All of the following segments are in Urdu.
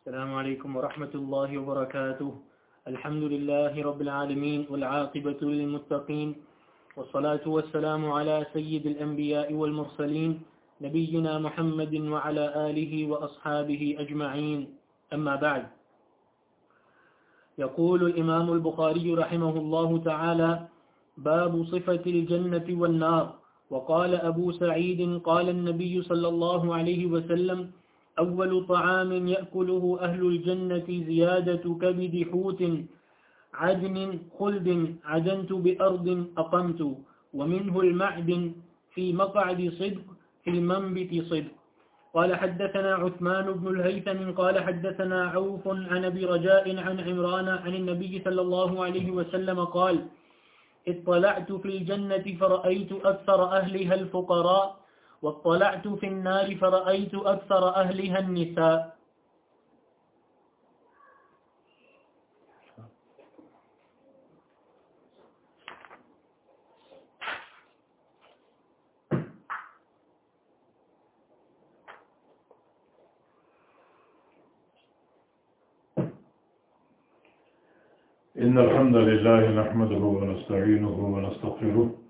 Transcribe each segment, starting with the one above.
السلام عليكم ورحمة الله وبركاته. الحمد لله رب العالمين والعاقبة للمتقين. والصلاة والسلام على سيد الأنبياء والمرسلين نبينا محمد وعلى آله وأصحابه أجمعين. أما بعد. يقول الإمام البخاري رحمه الله تعالى باب صفة الجنة والنار وقال أبو سعيد قال النبي صلى الله عليه وسلم أول طعام يأكله أهل الجنة زيادة كبد حوت عدن خلد عدنت بأرض أقمت، ومنه المعدن في مقعد صدق، في المنبت صدق. قال حدثنا عثمان بن الهيثم، قال حدثنا عوف عن أبي رجاء عن عمران عن النبي صلى الله عليه وسلم قال اطلعت في الجنة فرأيت أكثر أهلها الفقراء واطلعت في النار فرأيت أكثر أهلها النساء. إن الحمد لله نحمده ونستعينه ونستغفره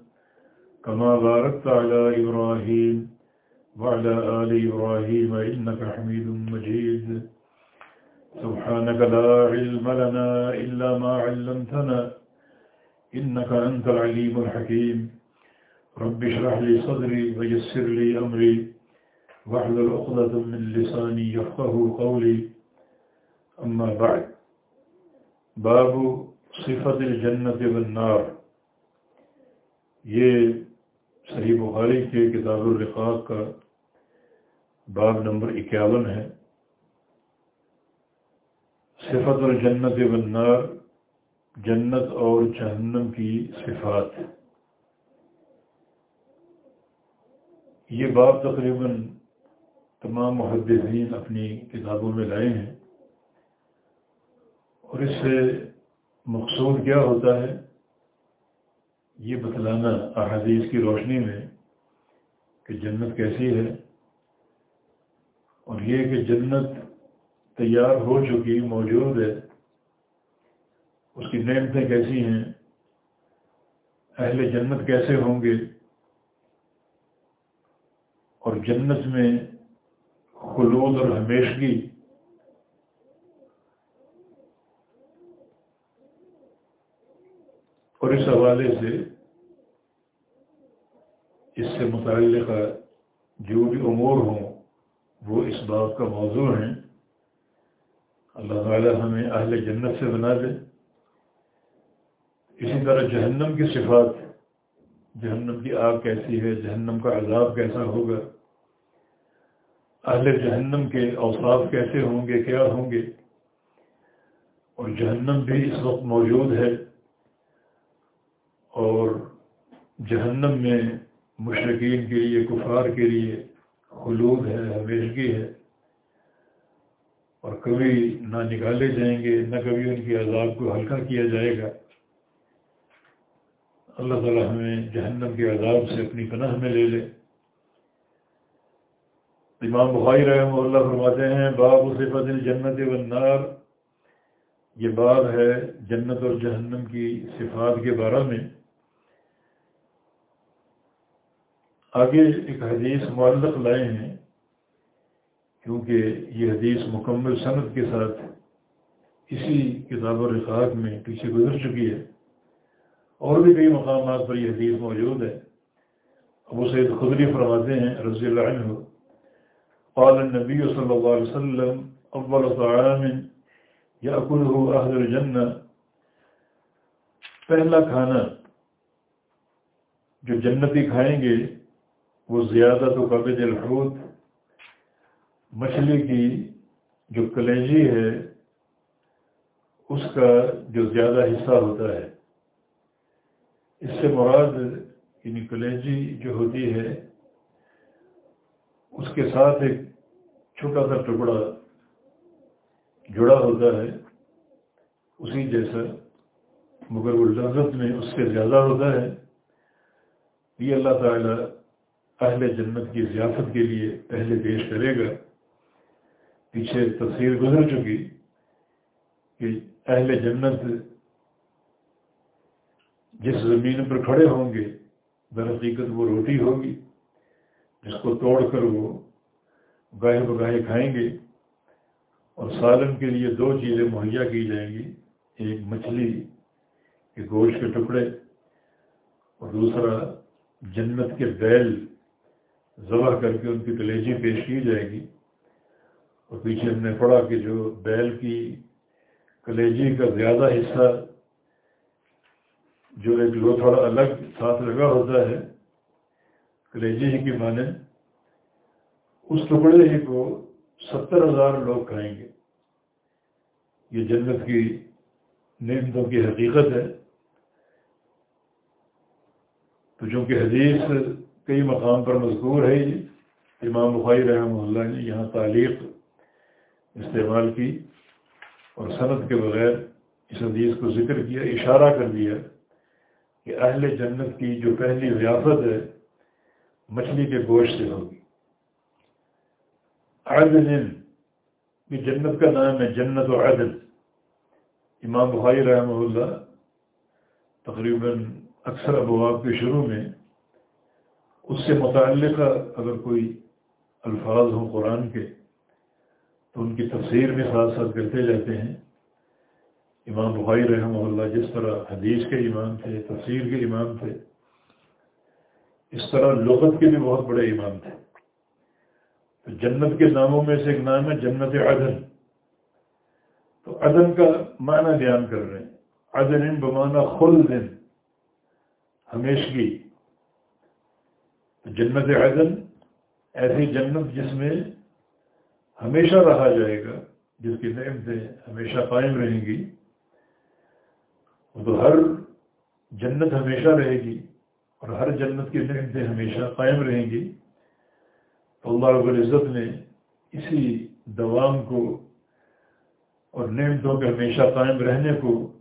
كما باركت على إبراهيم وعلى آل إبراهيم إنك حميد مجيد. سبحانك لا علم لنا إلا ما علمتنا، إنك أنت العليم الحكيم. رب اشرح لي صدري ويسر لي أمري، واحلل عقدة من لساني يفقه قولي. أما بعد، باب صفت الجنت والنار. یہ صحیح بخاری کے کتاب الرقاق کا باب نمبر اکیاون ہے. صفت الجنت والنار جنت اور جہنم کی صفات. یہ باب تقریباً تمام محدثین اپنی کتابوں میں لائے ہیں اور اس سے مقصود کیا ہوتا ہے؟ یہ بتلانا احادیث کی روشنی میں کہ جنت کیسی ہے اور یہ کہ جنت تیار ہو چکی، موجود ہے، اس کی نعمتیں کیسی ہیں، اہل جنت کیسے ہوں گے؟ اور جنت میں خلود اور ہمیشگی اور اس حوالے سے اس سے متعلق جو بھی امور ہوں، وہ اس بات کا موضوع ہیں۔ اللہ تعالیٰ ہمیں اہل جنت سے بنا دے۔ اسی طرح جہنم کی صفات، جہنم کی آگ کیسی ہے، جہنم کا عذاب کیسا ہوگا؟ اہل جہنم کے اوصاف کیسے ہوں گے، کیا ہوں گے؟ اور جہنم بھی اس وقت موجود ہے اور جہنم میں مشرقین کے لیے، کفار کے لیے خلود ہے ہمیشگی ہے۔ اور کبھی نہ نکالے جائیں گے، نہ کبھی ان کی عذاب کو ہلکا کیا جائے گا۔ اللہ تعالیٰ ہمیں جہنم کے عذاب سے اپنی پناہ میں لے لے۔ امام بخاری رحمہ اللہ فرماتے ہیں، باب صفت الجنت والنار۔ یہ باب ہے جنت اور جہنم کی صفات کے بارے میں۔ آگے ایک حدیث معلق لائے ہیں، کیونکہ یہ حدیث مکمل صنعت کے ساتھ اسی کتاب و رقاق میں پیچھے گزر چکی ہے۔ اور بھی کئی مقامات پر یہ حدیث موجود ہے۔ ابو سید خدری فرماتے ہیں رضی اللہ عنہ، قال النبی صلی اللہ علیہ وسلم، اول طعام یاکلہ اہل الجنہ۔ پہلا کھانا جو جنتی کھائیں گے وہ زیادہ تو قبض الحوت مچھلی کی جو کلیجی ہے، اس کا جو زیادہ حصہ ہوتا ہے۔ اس سے مراد یعنی کلیجی جو ہوتی ہے، اس کے ساتھ ایک چھوٹا سا ٹکڑا جڑا ہوتا ہے، اسی جیسا، مگر وہ لذت میں اس سے زیادہ ہوتا ہے۔ یہ اللہ تعالیٰ اہل جنت کی ضیافت کے لیے پہلے پیش کرے گا۔ پیچھے تصویر گزر چکی کہ اہل جنت جس زمین پر کھڑے ہوں گے، در حقیقت وہ روٹی ہوگی، جس کو توڑ کر وہ گاہے بگاہے کھائیں گے اور سالن کے لیے دو چیزیں مہیا کی جائیں گی، ایک مچھلی کے گوشت کے ٹکڑے اور دوسرا جنت کے بیل۔ ذبح کر کے ان کی کلیجی پیش کی جائے گی۔ اور پیچھے ہم نے پڑھا کہ جو بیل کی کلیجی کا زیادہ حصہ جو ایک لو تھوڑا الگ ساتھ لگا ہوتا ہے، کلیجی ہی کی مانے اس ٹکڑے ہی کو ستر ہزار لوگ کھائیں گے۔ یہ جنت کی نعمتوں کی حقیقت ہے۔ تو چونکہ حدیث کئی مقام پر مذکور ہے یہ۔ امام بخاری رحمہ اللہ نے یہاں تعلیق استعمال کی اور صنعت کے بغیر اس حدیث کو ذکر کیا، اشارہ کر دیا کہ اہل جنت کی جو پہلی ریاست ہے، مچھلی کے گوشت سے ہوگی۔ عدن، یہ جنت کا نام ہے، جنت و عدل امام بخاری رحمہ اللہ تقریباً اکثر ابواب کے شروع میں اس سے متعلقہ اگر کوئی الفاظ ہوں قرآن کے، تو ان کی تفسیر میں ساتھ ساتھ کرتے جاتے ہیں۔ امام بخاری رحمہ اللہ جس طرح حدیث کے امام تھے، تفسیر کے امام تھے، اس طرح لغت کے بھی بہت بڑے امام تھے۔ تو جنت کے ناموں میں سے ایک نام ہے جنت عدن۔ تو عدن کا معنی بیان کر رہے ہیں۔ عدن بمانا خل دن ہمیشگی۔ جنت عدن ایسی جنت جس میں ہمیشہ رہا جائے گا، جس کی نعمتیں ہمیشہ قائم رہیں گی۔ تو ہر جنت ہمیشہ رہے گی اور ہر جنت کی نعمتیں ہمیشہ قائم رہیں گی۔ تو اللہ رب العزت نے اسی دوام کو اور نعمتوں کے ہمیشہ قائم رہنے کو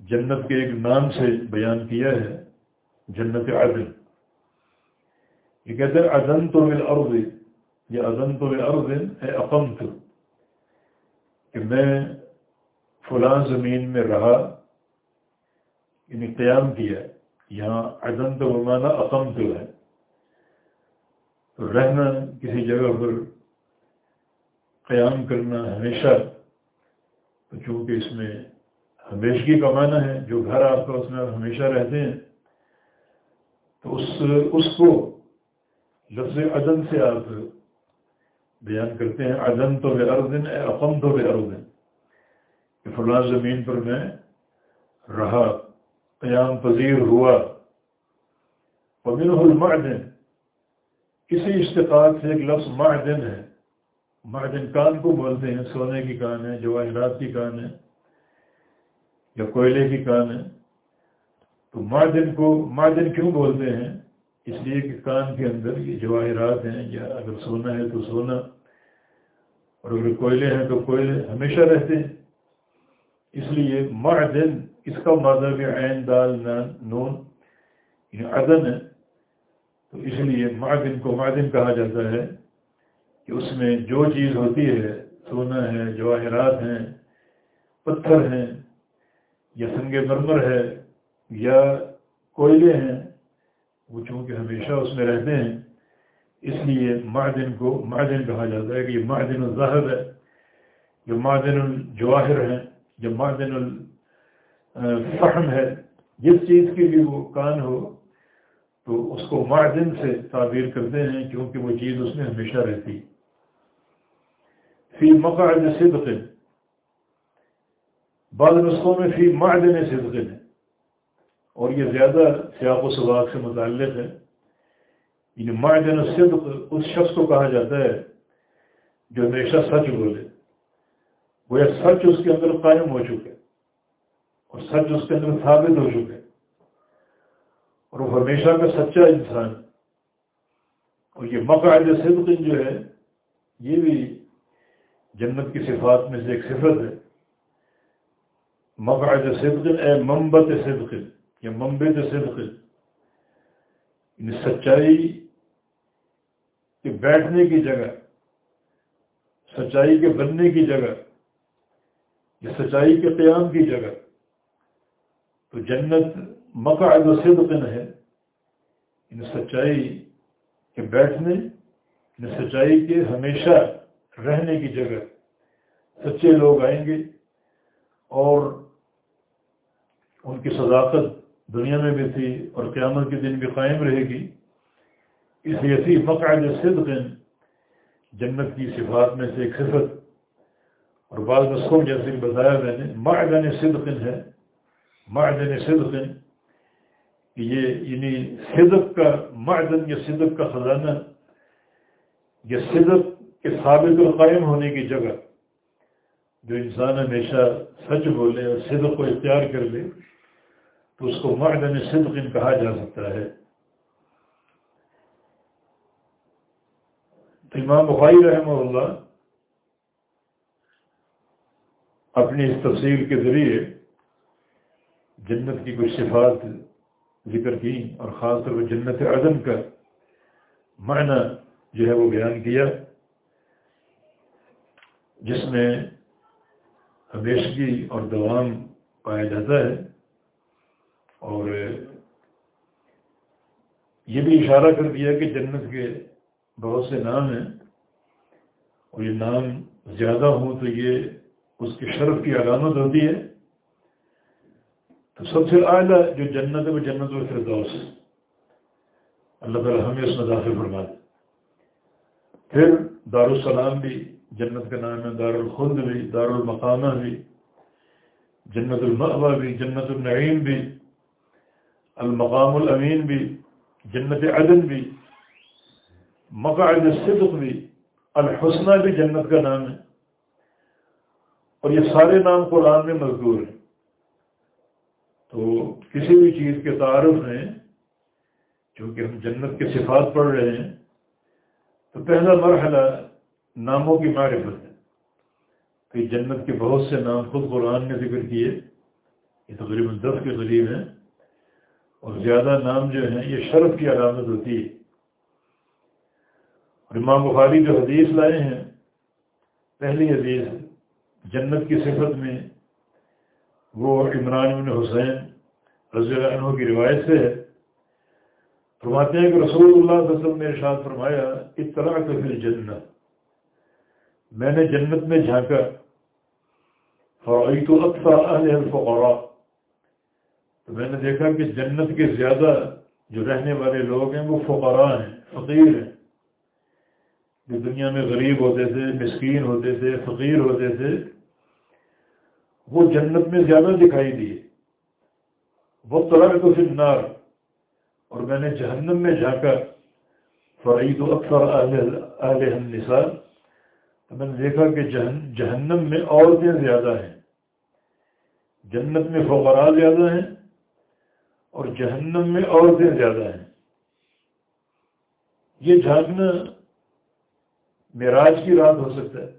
جنت کے ایک نام سے بیان کیا ہے، جنت عدن۔ یہ کہتے ہیں ادن تو مل ارد یہ ادن تو مل ارد ہے کہ میں فلاں زمین میں رہا یعنی قیام کیا ہے یہاں عدم تو مانا عقم تو ہے۔ تو رہنا کسی جگہ پر، قیام کرنا ہمیشہ، تو چونکہ اس میں ہمیشگی کا معنی ہے، جو گھر آپ کا اس میں آپ ہمیشہ رہتے ہیں، تو اس اس کو لفظ عدم سے آپ بیان کرتے ہیں عدم تو بے اردن اقم تو بے اردن کہ فلاں زمین پر میں رہا، قیام پذیر ہوا۔ ومنہ المعدن۔ کسی اشتقاق سے ایک لفظ معدن ہے۔ معدن کان کو بولتے ہیں، سونے کی کان ہے، جواہرات کی کان ہے یا کوئلے کی کان ہے۔ تو معدن کو، معدن کیوں بولتے ہیں؟ اس لیے کہ کان کے اندر یہ جواہرات ہیں، یا اگر سونا ہے تو سونا، اور اگر کوئلے ہیں تو کوئلے ہمیشہ رہتے ہیں۔ اس لیے معدن، اس کا مذہب عین، دال نون یعنی عدن ہے۔ تو اس لیے معدن کو معدن کہا جاتا ہے کہ اس میں جو چیز ہوتی ہے، سونا ہے، جواہرات ہیں، پتھر ہیں، یا سنگ مرمر ہے، یا کوئلے ہیں وہ چونکہ ہمیشہ اس میں رہتے ہیں، اس لیے معدن کو معدن کہا جاتا ہے کہ یہ معدن الظہر ہے جو معدن الجواہر ہیں جو معدن الفہم ہے۔ جس چیز کی بھی وہ کان ہو، تو اس کو معدن سے تعبیر کرتے ہیں کیونکہ وہ چیز اس میں ہمیشہ رہتی۔ فی مقعد صدق۔ بعض نسخوں میں فی معدن صدق ہے۔ اور یہ زیادہ سیاق و سباق سے متعلق ہے۔ یعنی معدن صدق اس شخص کو کہا جاتا ہے جو ہمیشہ سچ بولے۔ وہ سچ اس کے اندر قائم ہو چکے اور سچ اس کے اندر ثابت ہو چکے اور وہ ہمیشہ کا سچا انسان اور یہ مقاعد صدق جو ہے، یہ بھی جنت کی صفات میں سے ایک صفت ہے۔ مقاعد صدق اے ممبت صدق۔ یا ممبت صدق یعنی سچائی کے بیٹھنے کی جگہ، سچائی کے بننے کی جگہ، یا سچائی کے قیام کی جگہ، تو جنت مقاعد صدقن ہے۔ ان سچائی کے بیٹھنے ان سچائی کے ہمیشہ رہنے کی جگہ۔ سچے لوگ آئیں گے اور ان کی صداقت دنیا میں بھی تھی اور قیامت کے دن بھی قائم رہے گی۔ اس لیے سی صدق جنت کی صفات میں سے ایک صفت۔ اور بعض نسخوں جیسے کہ بتایا میں نے، معدن صدقن ہے۔ معدن صدقن یہ یعنی صدق کا، معدن یا صدق کا خزانہ، یا صدق کے ثابت و قائم ہونے کی جگہ۔ جو انسان ہمیشہ سچ بولے اور صدق کو اختیار کر لے۔ تو اس کو معدن صدق کہا جا سکتا ہے۔ تو امام بخاری رحمہ اللہ اپنی اس تفصیل کے ذریعے جنت کی کچھ صفات ذکر کی اور خاص طور پر جنت عدم کا معنی جو ہے وہ بیان کیا۔ جس میں ہمیشگی اور دوام پایا جاتا ہے۔ اور یہ بھی اشارہ کر دیا کہ جنت کے بہت سے نام ہیں اور یہ نام زیادہ ہوں تو یہ اس کے شرف کی علامت ہوتی ہے۔ تو سب سے اعلیٰ جو جنت ہے وہ جنت الفردوس اللہ تعالیٰ ہمیں اس میں داخل فرما دے۔ پھر دارالسلام بھی جنت کا نام ہے، دارالخلد بھی دار المقامہ بھی، جنت المعبہ بھی، جنت النعیم بھی۔ المقام الامین بھی جنت عدن بھی مقاعد صدق بھی الحسنہ بھی جنت کا نام ہے اور یہ سارے نام قرآن میں مزدور ہیں۔ تو کسی بھی چیز کے تعارف ہیں، چونکہ ہم جنت کے صفات پڑھ رہے ہیں، تو پہلا مرحلہ ناموں کی معرفت ہے۔ کہ جنت کے بہت سے نام خود قرآن نے ذکر کیے، یہ تقریباً دس کے قریب ہیں۔ اور زیادہ نام جو ہیں یہ شرف کی علامت ہوتی ہے۔ اور امام بخاری جو حدیث لائے ہیں، پہلی حدیث جنت کی صفت میں، وہ عمران بن حسین رضی اللہ عنہ کی روایت سے ہے۔ فرماتے ہیں کہ رسول اللہ علیہ وسلم نے ارشاد فرمایا اطلاع تو پھر جنت میں نے جنت میں جھانکا۔ فوری تو الفقراء۔ تو میں نے دیکھا کہ جنت کے زیادہ جو رہنے والے لوگ ہیں وہ فقراء ہیں، فقیر ہیں۔ جو دنیا میں غریب ہوتے تھے، مسکین ہوتے تھے، فقیر ہوتے تھے، وہ جنت میں زیادہ دکھائی دیے۔ وہ طرح تو پھر نار اور میں نے جہنم میں جا کر فرعید و اکثر اہل النساء، تو میں نے دیکھا کہ جہنم میں عورتیں زیادہ ہیں۔ جنت میں فقراء زیادہ ہیں۔ اور جہنم میں عورتیں زیادہ ہیں۔ یہ جھانکنا معراج کی رات ہو سکتا ہے،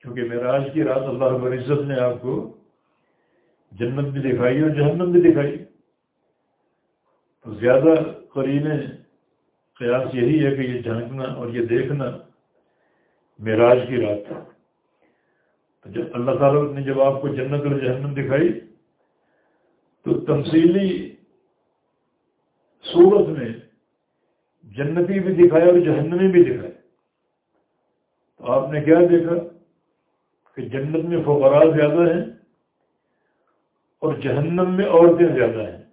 کیونکہ معراج کی رات اللہ رب العزت نے آپ کو جنت بھی دکھائی اور جہنم بھی دکھائی۔ تو زیادہ قرینے قیاس یہی ہے کہ یہ جھانکنا اور یہ دیکھنا معراج کی رات تھا تو جب اللہ تعالیٰ نے جب آپ کو جنت اور جہنم دکھائی، تو تمثیلی صورت میں جنتی بھی دکھایا اور جہنمی بھی دکھایا۔ تو آپ نے کیا دیکھا کہ جنت میں فقراء زیادہ ہیں اور جہنم میں عورتیں زیادہ ہیں۔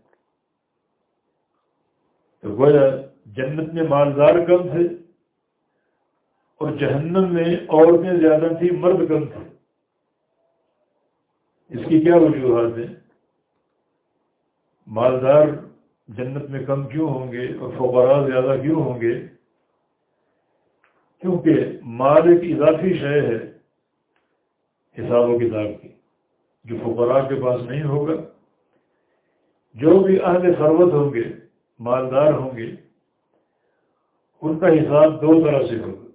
تو گویا جنت میں مالدار کم تھے اور جہنم میں عورتیں زیادہ تھیں، مرد کم تھے۔ اس کی کیا وجوہات ہیں؟ مالدار جنت میں کم کیوں ہوں گے اور فقراء زیادہ کیوں ہوں گے؟ کیونکہ مال ایک اضافی شے ہے حساب و کتاب کی، جو فقراء کے پاس نہیں ہوگا۔ جو بھی اہل ثروت ہوں گے، مالدار ہوں گے، ان کا حساب دو طرح سے ہوگا۔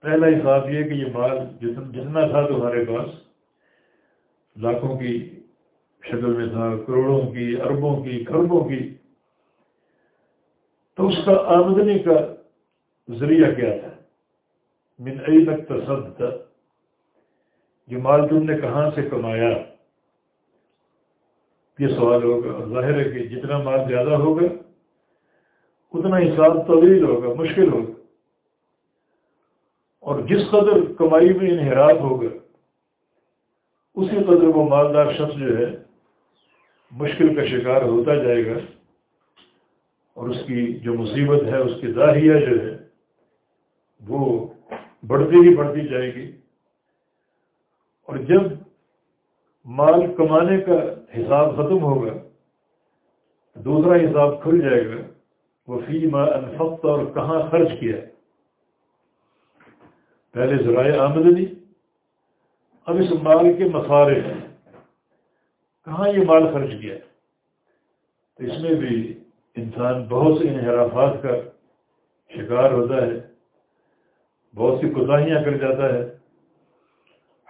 پہلا حساب یہ کہ یہ مال جتنا تھا تمہارے پاس، لاکھوں کی شکل میں تھا، کروڑوں کی، اربوں کی، کھربوں کی۔ تو اس کا آمدنی کا ذریعہ کیا تھا؟ من تک تصد تھا یہ مال تم نے کہاں سے کمایا؟ یہ سوال ہوگا، ظاہر ہے کہ جتنا مال زیادہ ہوگا، اتنا حساب طویل ہوگا، مشکل ہوگا۔ اور جس قدر کمائی میں انحراف ہوگا، اسی قدر وہ مالدار شخص جو ہے مشکل کا شکار ہوتا جائے گا اور اس کی جو مصیبت ہے، اس کی ظاہریہ جو ہے، وہ بڑھتی ہی بڑھتی جائے گی۔ اور جب مال کمانے کا حساب ختم ہوگا، دوسرا حساب کھل جائے گا، وہ فی ما انفقت اور کہاں خرچ کیا۔ پہلے ذرائع آمدنی، اب اس مال کے مسارے ہیں کہاں یہ مال خرچ کیا تو اس میں بھی انسان بہت سے انحرافات کا شکار ہوتا ہے، بہت سی کوتاہیاں کر جاتا ہے،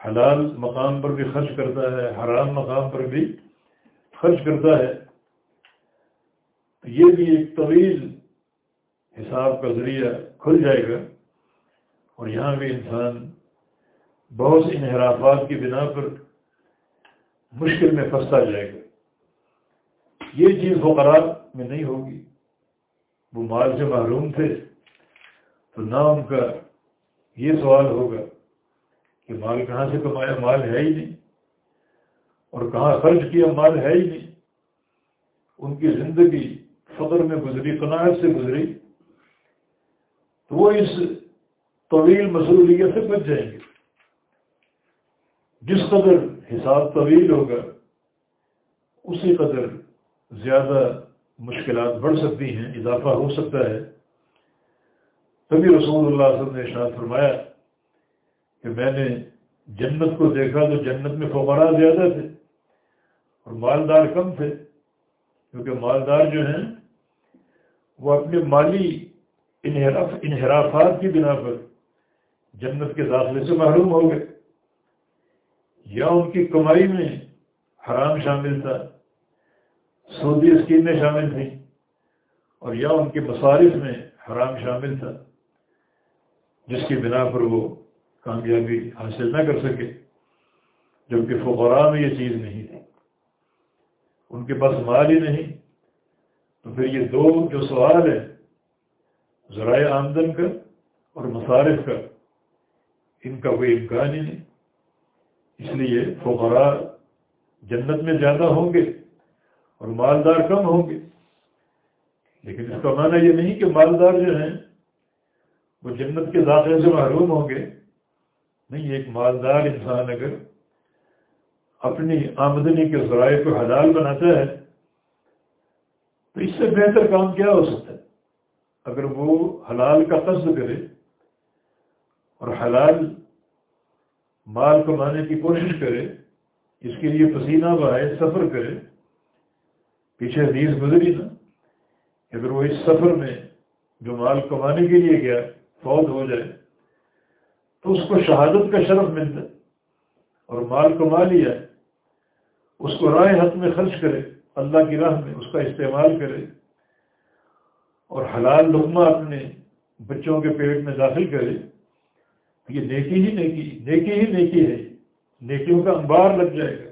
حلال مقام پر بھی خرچ کرتا ہے، حرام مقام پر بھی خرچ کرتا ہے۔ یہ بھی ایک طویل حساب کا ذریعہ کھل جائے گا۔ اور یہاں بھی انسان بہت سی انحرافات کی بنا پر مشکل میں پھنستا جائے گا۔ یہ چیز فقراء میں نہیں ہوگی۔ وہ مال سے محروم تھے۔ تو نہ ان کا یہ سوال ہوگا کہ مال کہاں سے کمایا؟ مال ہے ہی نہیں۔ اور کہاں خرچ کیا؟ مال ہے ہی نہیں۔ ان کی زندگی فقر میں گزری، قناعت سے گزری۔ تو وہ اس طویل مصرولیت سے بچ جائیں گے۔ جس قدر حساب طویل ہوگا، اسی قدر زیادہ مشکلات بڑھ سکتی ہیں، اضافہ ہو سکتا ہے۔ تبھی رسول اللہ علیہ وسلم نے اشاعت فرمایا کہ میں نے جنت کو دیکھا تو جنت میں فوارہ زیادہ تھے اور مالدار کم تھے، کیونکہ مالدار جو ہیں، وہ اپنے مالی انحراف انحرافات کی بنا پر جنت کے داخلے سے محروم ہو گئے۔ یا ان کی کمائی میں حرام شامل تھا، سعودی اسکیمیں شامل تھیں، اور یا ان کے مصارف میں حرام شامل تھا، جس کی بنا پر وہ کامیابی حاصل نہ کر سکے، جبکہ فقراء میں یہ چیز نہیں تھی۔ ان کے پاس مال ہی نہیں۔ تو پھر یہ دو جو سوال ہے ذرائع آمدن کا اور مصارف کا ان کا کوئی امکان ہی نہیں۔ اس لیے فقراء جنت میں زیادہ ہوں گے اور مالدار کم ہوں گے۔ لیکن اس کا معنی یہ نہیں کہ مالدار جو ہیں، وہ جنت کے داخلے سے محروم ہوں گے۔ نہیں، ایک مالدار انسان اگر اپنی آمدنی کے ذرائع کو حلال بناتا ہے، تو اس سے بہتر کام کیا ہو سکتا ہے؟ اگر وہ حلال کا قصد کرے اور حلال مال کمانے کی کوشش کرے اس کے لیے پسینہ بہائے سفر کرے پیچھے حدیث گزری نا اگر وہ اس سفر میں جو مال کمانے کے لیے گیا، فوت ہو جائے، تو اس کو شہادت کا شرف ملتا ہے اور مال کما لیا، اس کو رائے حق میں خرچ کرے، اللہ کی راہ میں اس کا استعمال کرے اور حلال لقمہ اپنے بچوں کے پیٹ میں داخل کرے یہ نیکی ہی نیکی نیکی ہی نیکی ہے۔ نیکیوں کا انبار لگ جائے گا۔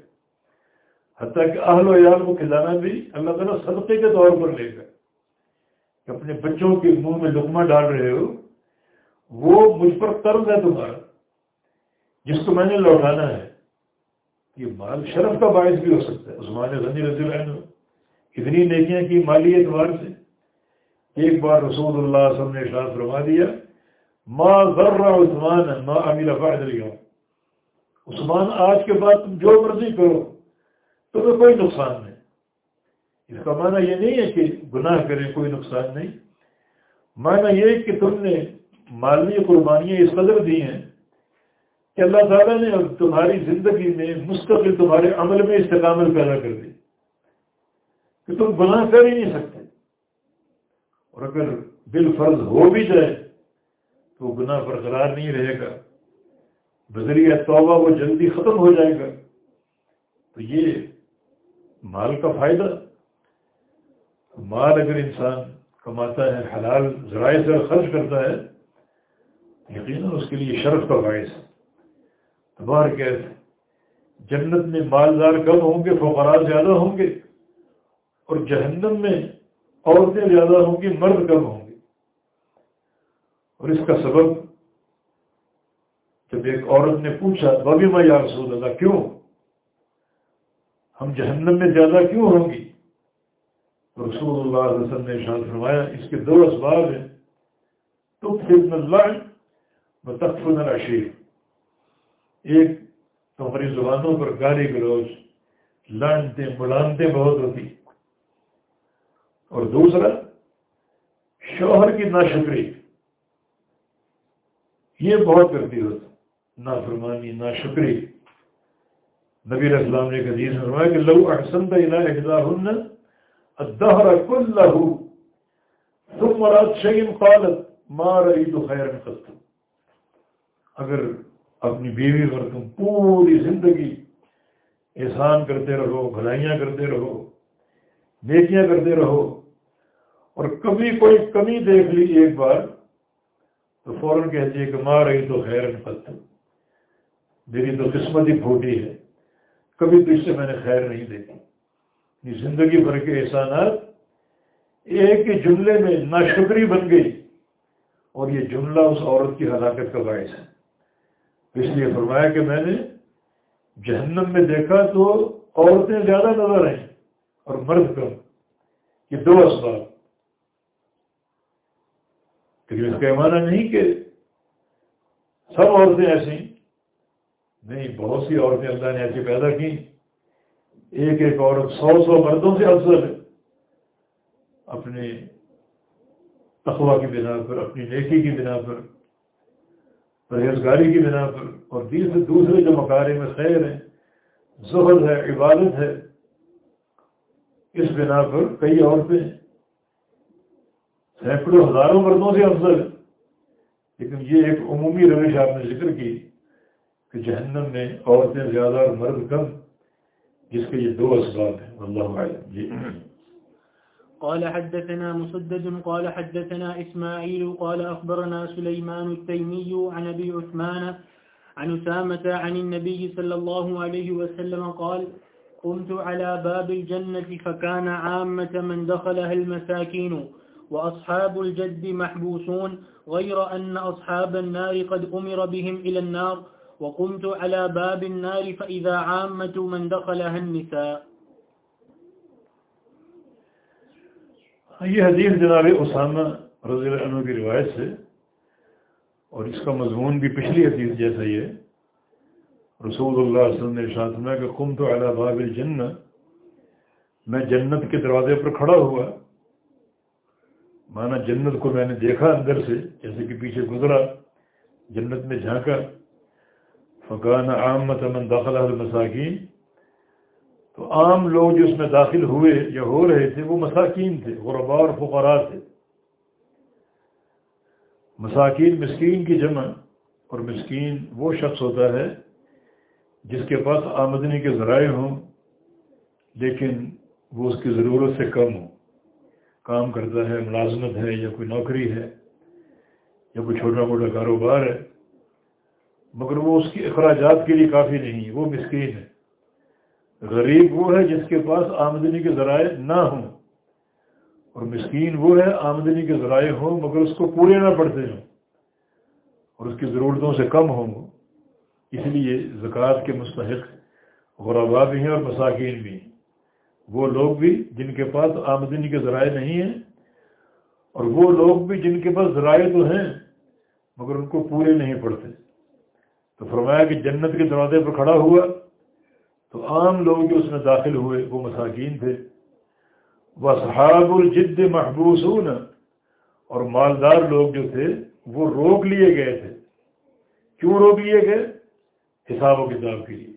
حتیٰ کہ اہل و عیال کو کھلانا بھی اللہ تعالیٰ صدقے کے طور پر لے گا۔ کہ اپنے بچوں کے منہ میں لقمہ ڈال رہے ہو۔ وہ مجھ پر قرض ہے تمہارا۔ جس کو میں نے لوٹانا ہے۔ یہ مال شرف کا باعث بھی ہو سکتا ہے۔ عثمان غنی رضی اللہ عنہ کتنی نیکیاں کی مالی اعتبار سے۔ ایک بار رسول اللہ صلی اللہ علیہ وسلم نے ارشاد فرما دیا ما ذرہ عثمان ما عمل بعد اليوم. عثمان، آج کے بعد تم جو مرضی کرو، تمہیں کوئی نقصان نہیں. اس کا معنی یہ نہیں ہے کہ گناہ کرے کوئی نقصان نہیں. معنی یہ کہ تم نے مالی قربانیاں اس قدر دی ہیں کہ اللہ تعالیٰ نے تمہاری زندگی میں مستقل تمہارے عمل میں استقامت پیدا کر دی کہ تم گناہ کر ہی نہیں سکتے. اور اگر بال فرض ہو بھی جائے تو گناہ برقرار نہیں رہے گا۔ بذریعہ توبہ وہ جلدی ختم ہو جائے گا۔ تو یہ مال کا فائدہ۔ مال اگر انسان کماتا ہے، حلال ذرائع سے خرچ کرتا ہے، یقیناً اس کے لیے شرف کا باعث ہے۔ باہر کیسے جنت میں مالدار کم ہوں گے، فقراء زیادہ ہوں گے اور جہنم میں عورتیں زیادہ ہوں گی، مرد کم ہوں گے۔ اور اس کا سبب جب ایک عورت نے پوچھا ببی میں یا رسول اللہ کیوں؟ ہم جہنم میں زیادہ کیوں ہوں گی؟ رسول اللہ علیہ وسلم نے شان فرمایا، اس کے دو اسباب ہیں۔ تو پھر اللہ بتفن العشیر۔ ایک تمہاری زبانوں پر گالی گلوچ لانتے ملانتے بہت ہوتی۔ اور دوسرا، شوہر کی ناشکری۔ یہ بہت کرتی ہوتی نا فرمانی نا شکری نبی اسلام نے ایک حدیث فرمایا کہ لو احسنت الى احداهن الدهر كله ثم رات شيء قالت ما رايت خيرا قط اگر اپنی بیوی پر تم پوری زندگی احسان کرتے رہو، بھلائیاں کرتے رہو، نیکیاں کرتے رہو اور کبھی کوئی کمی دیکھ لی ایک بار تو فوراً کہتی ہے کہ ماں رہی تو خیر قط میری تو قسمت ہی پھوٹی ہے۔ کبھی تو اس سے میں نے خیر نہیں دیکھی۔ یہ زندگی بھر کے احسانات ایک ہی جملے میں ناشکری بن گئی۔ اور یہ جملہ اس عورت کی ہلاکت کا باعث ہے۔ اس لیے فرمایا کہ میں نے جہنم میں دیکھا تو عورتیں زیادہ نظر آئیں اور مرد کم۔ یہ دو اسباب۔ لیکن اس کا معنی نہیں کہ سب عورتیں ایسی نہیں، بہت سی عورتیں اللہ نے ایسی پیدا کی۔ ایک ایک عورت سو سو مردوں سے افضل ہے۔ اپنے تخوا کی بنا پر، اپنی نیکی کی بنا پر، پرہیزگاری کی بنا پر۔ اور دوسرے جو مکارے میں خیر ہیں، زہد ہے، عبادت ہے، اس بنا پر کئی عورتیں سینکڑوں ہزاروں مردوں سے افضل ہے لیکن یہ ایک عمومی روش آپ نے ذکر کی کہ جہنم میں عورتیں زیادہ اور مرد کم جس کے یہ دو اسباب ہیں واللہ عالم جی قال حدثنا مسدد قال حدثنا إسماعيل قال أخبرنا سليمان التيمي عن أبي عثمان عن أسامة عن النبي صلى الله عليه وسلم قال قمت على باب الجنة فكان عامة من دخلها المساكين وأصحاب الجد محبوسون غير أن أصحاب النار قد أمر بهم إلى النار وقمت على باب النار فإذا عامة من دخلها النساء. یہ حدیث جناب اسامہ رضی اللہ عنہ کی روایت سے اور اس کا مضمون بھی پچھلی حدیث جیسا ہی ہے۔ رسول اللہ علیہ وسلم نے ارشاد میں کہ قم تو اعلیٰ باب الجنہ، میں جنت کے دروازے پر کھڑا ہوا مانا جنت کو میں نے دیکھا اندر سے، جیسے کہ پیچھے گزرا، جنت میں جھانکا۔ فقان عام من داخلہ المساکین تو عام لوگ جو اس میں داخل ہوئے یا ہو رہے تھے، وہ مساکین تھے غربا اور فقراء تھے۔ مساکین مسکین کی جمع، اور مسکین وہ شخص ہوتا ہے جس کے پاس آمدنی کے ذرائع ہوں، لیکن وہ اس کی ضرورت سے کم ہو۔ کام کرتا ہے، ملازمت ہے یا کوئی نوکری ہے یا کوئی چھوٹا موٹا کاروبار ہے، مگر وہ اس کی اخراجات کے لیے کافی نہیں وہ مسکین ہے۔ غریب وہ ہے جس کے پاس آمدنی کے ذرائع نہ ہوں، اور مسکین وہ ہے آمدنی کے ذرائع ہوں مگر اس کو پورے نہ پڑتے ہوں اور اس کی ضرورتوں سے کم ہوں۔ اس لیے زکوٰۃ کے مستحق غربا بھی ہیں اور مساکین بھی ہیں۔ وہ لوگ بھی جن کے پاس آمدنی کے ذرائع نہیں ہیں اور وہ لوگ بھی جن کے پاس ذرائع تو ہیں، مگر ان کو پورے نہیں پڑتے۔ تو فرمایا کہ جنت کے دروازے پر کھڑا ہوا، تو عام لوگ جو اس میں داخل ہوئے، وہ مساکین تھے۔ وہ صحاب الجد محبوس اور مالدار لوگ جو تھے، وہ روک لیے گئے تھے۔ کیوں روک لیے گئے؟ حساب و کتاب کے لیے۔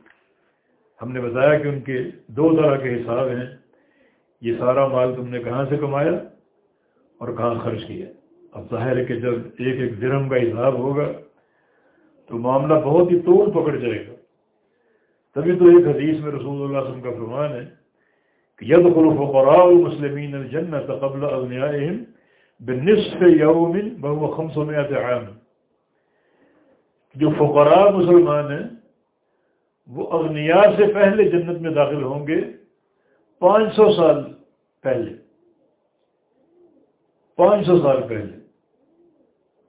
ہم نے بتایا کہ ان کے دو طرح کے حساب ہیں۔ یہ سارا مال تم نے کہاں سے کمایا اور کہاں خرچ کیا؟ اب ظاہر ہے کہ جب ایک ایک درم کا حساب ہوگا تو معاملہ بہت ہی طول پکڑ جائے گا۔ تبھی تو ایک حدیث میں رسول اللہ علیہ وسلم کا فرمان ہے کہ ید خلف وقراء المسلمین الجنت قبل اغنیائهم بالنصف یوم بہو خمس میات عام۔ جو فقراء مسلمان ہیں وہ اغنیا سے پہلے جنت میں داخل ہوں گے پانچ سو سال پہلے۔ پانچ سو سال پہلے۔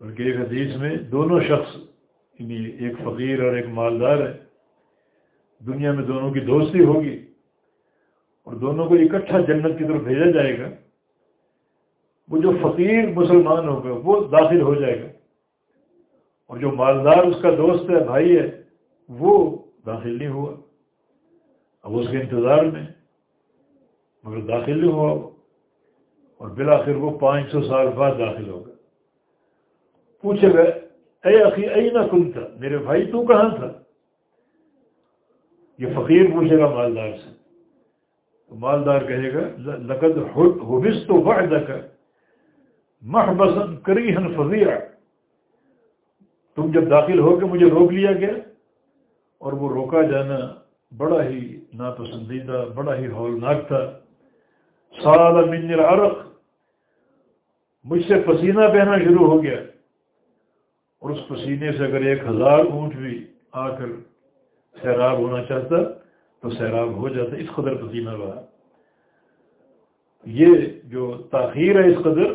بلکہ ایک حدیث میں دونوں شخص یعنی ایک فقیر اور ایک مالدار ہے، دنیا میں دونوں کی دوستی ہوگی اور دونوں کو اکٹھا جنت کی طرف بھیجا جائے گا۔ وہ جو فقیر مسلمان ہوگا وہ داخل ہو جائے گا۔ اور جو مالدار اس کا دوست ہے، بھائی ہے، وہ داخل نہیں ہوا۔ اب اس کے انتظار میں مگر داخل نہیں ہوا۔ وہ اور بالآخر وہ پانچ سو سال بعد داخل ہوگا پوچھے گا اے عقی ائی نہ کن تھا میرے بھائی تو کہاں تھا؟ یہ فقیر پوچھے گا مالدار سے۔ تو مالدار کہے گا لقد حبس تو وعد کر محبسن کری فضیع تم جب داخل ہو کے مجھے روک لیا گیا اور وہ روکا جانا بڑا ہی ناپسندیدہ، بڑا ہی ہولناک تھا۔ سال من عرق مجھ سے پسینہ بہنا شروع ہو گیا۔ اور اس پسینے سے اگر ایک ہزار اونٹ بھی آ کر سیراب ہونا چاہتا، تو سیراب ہو جاتا اس قدر پسینہ رہا یہ جو تاخیر ہے اس قدر،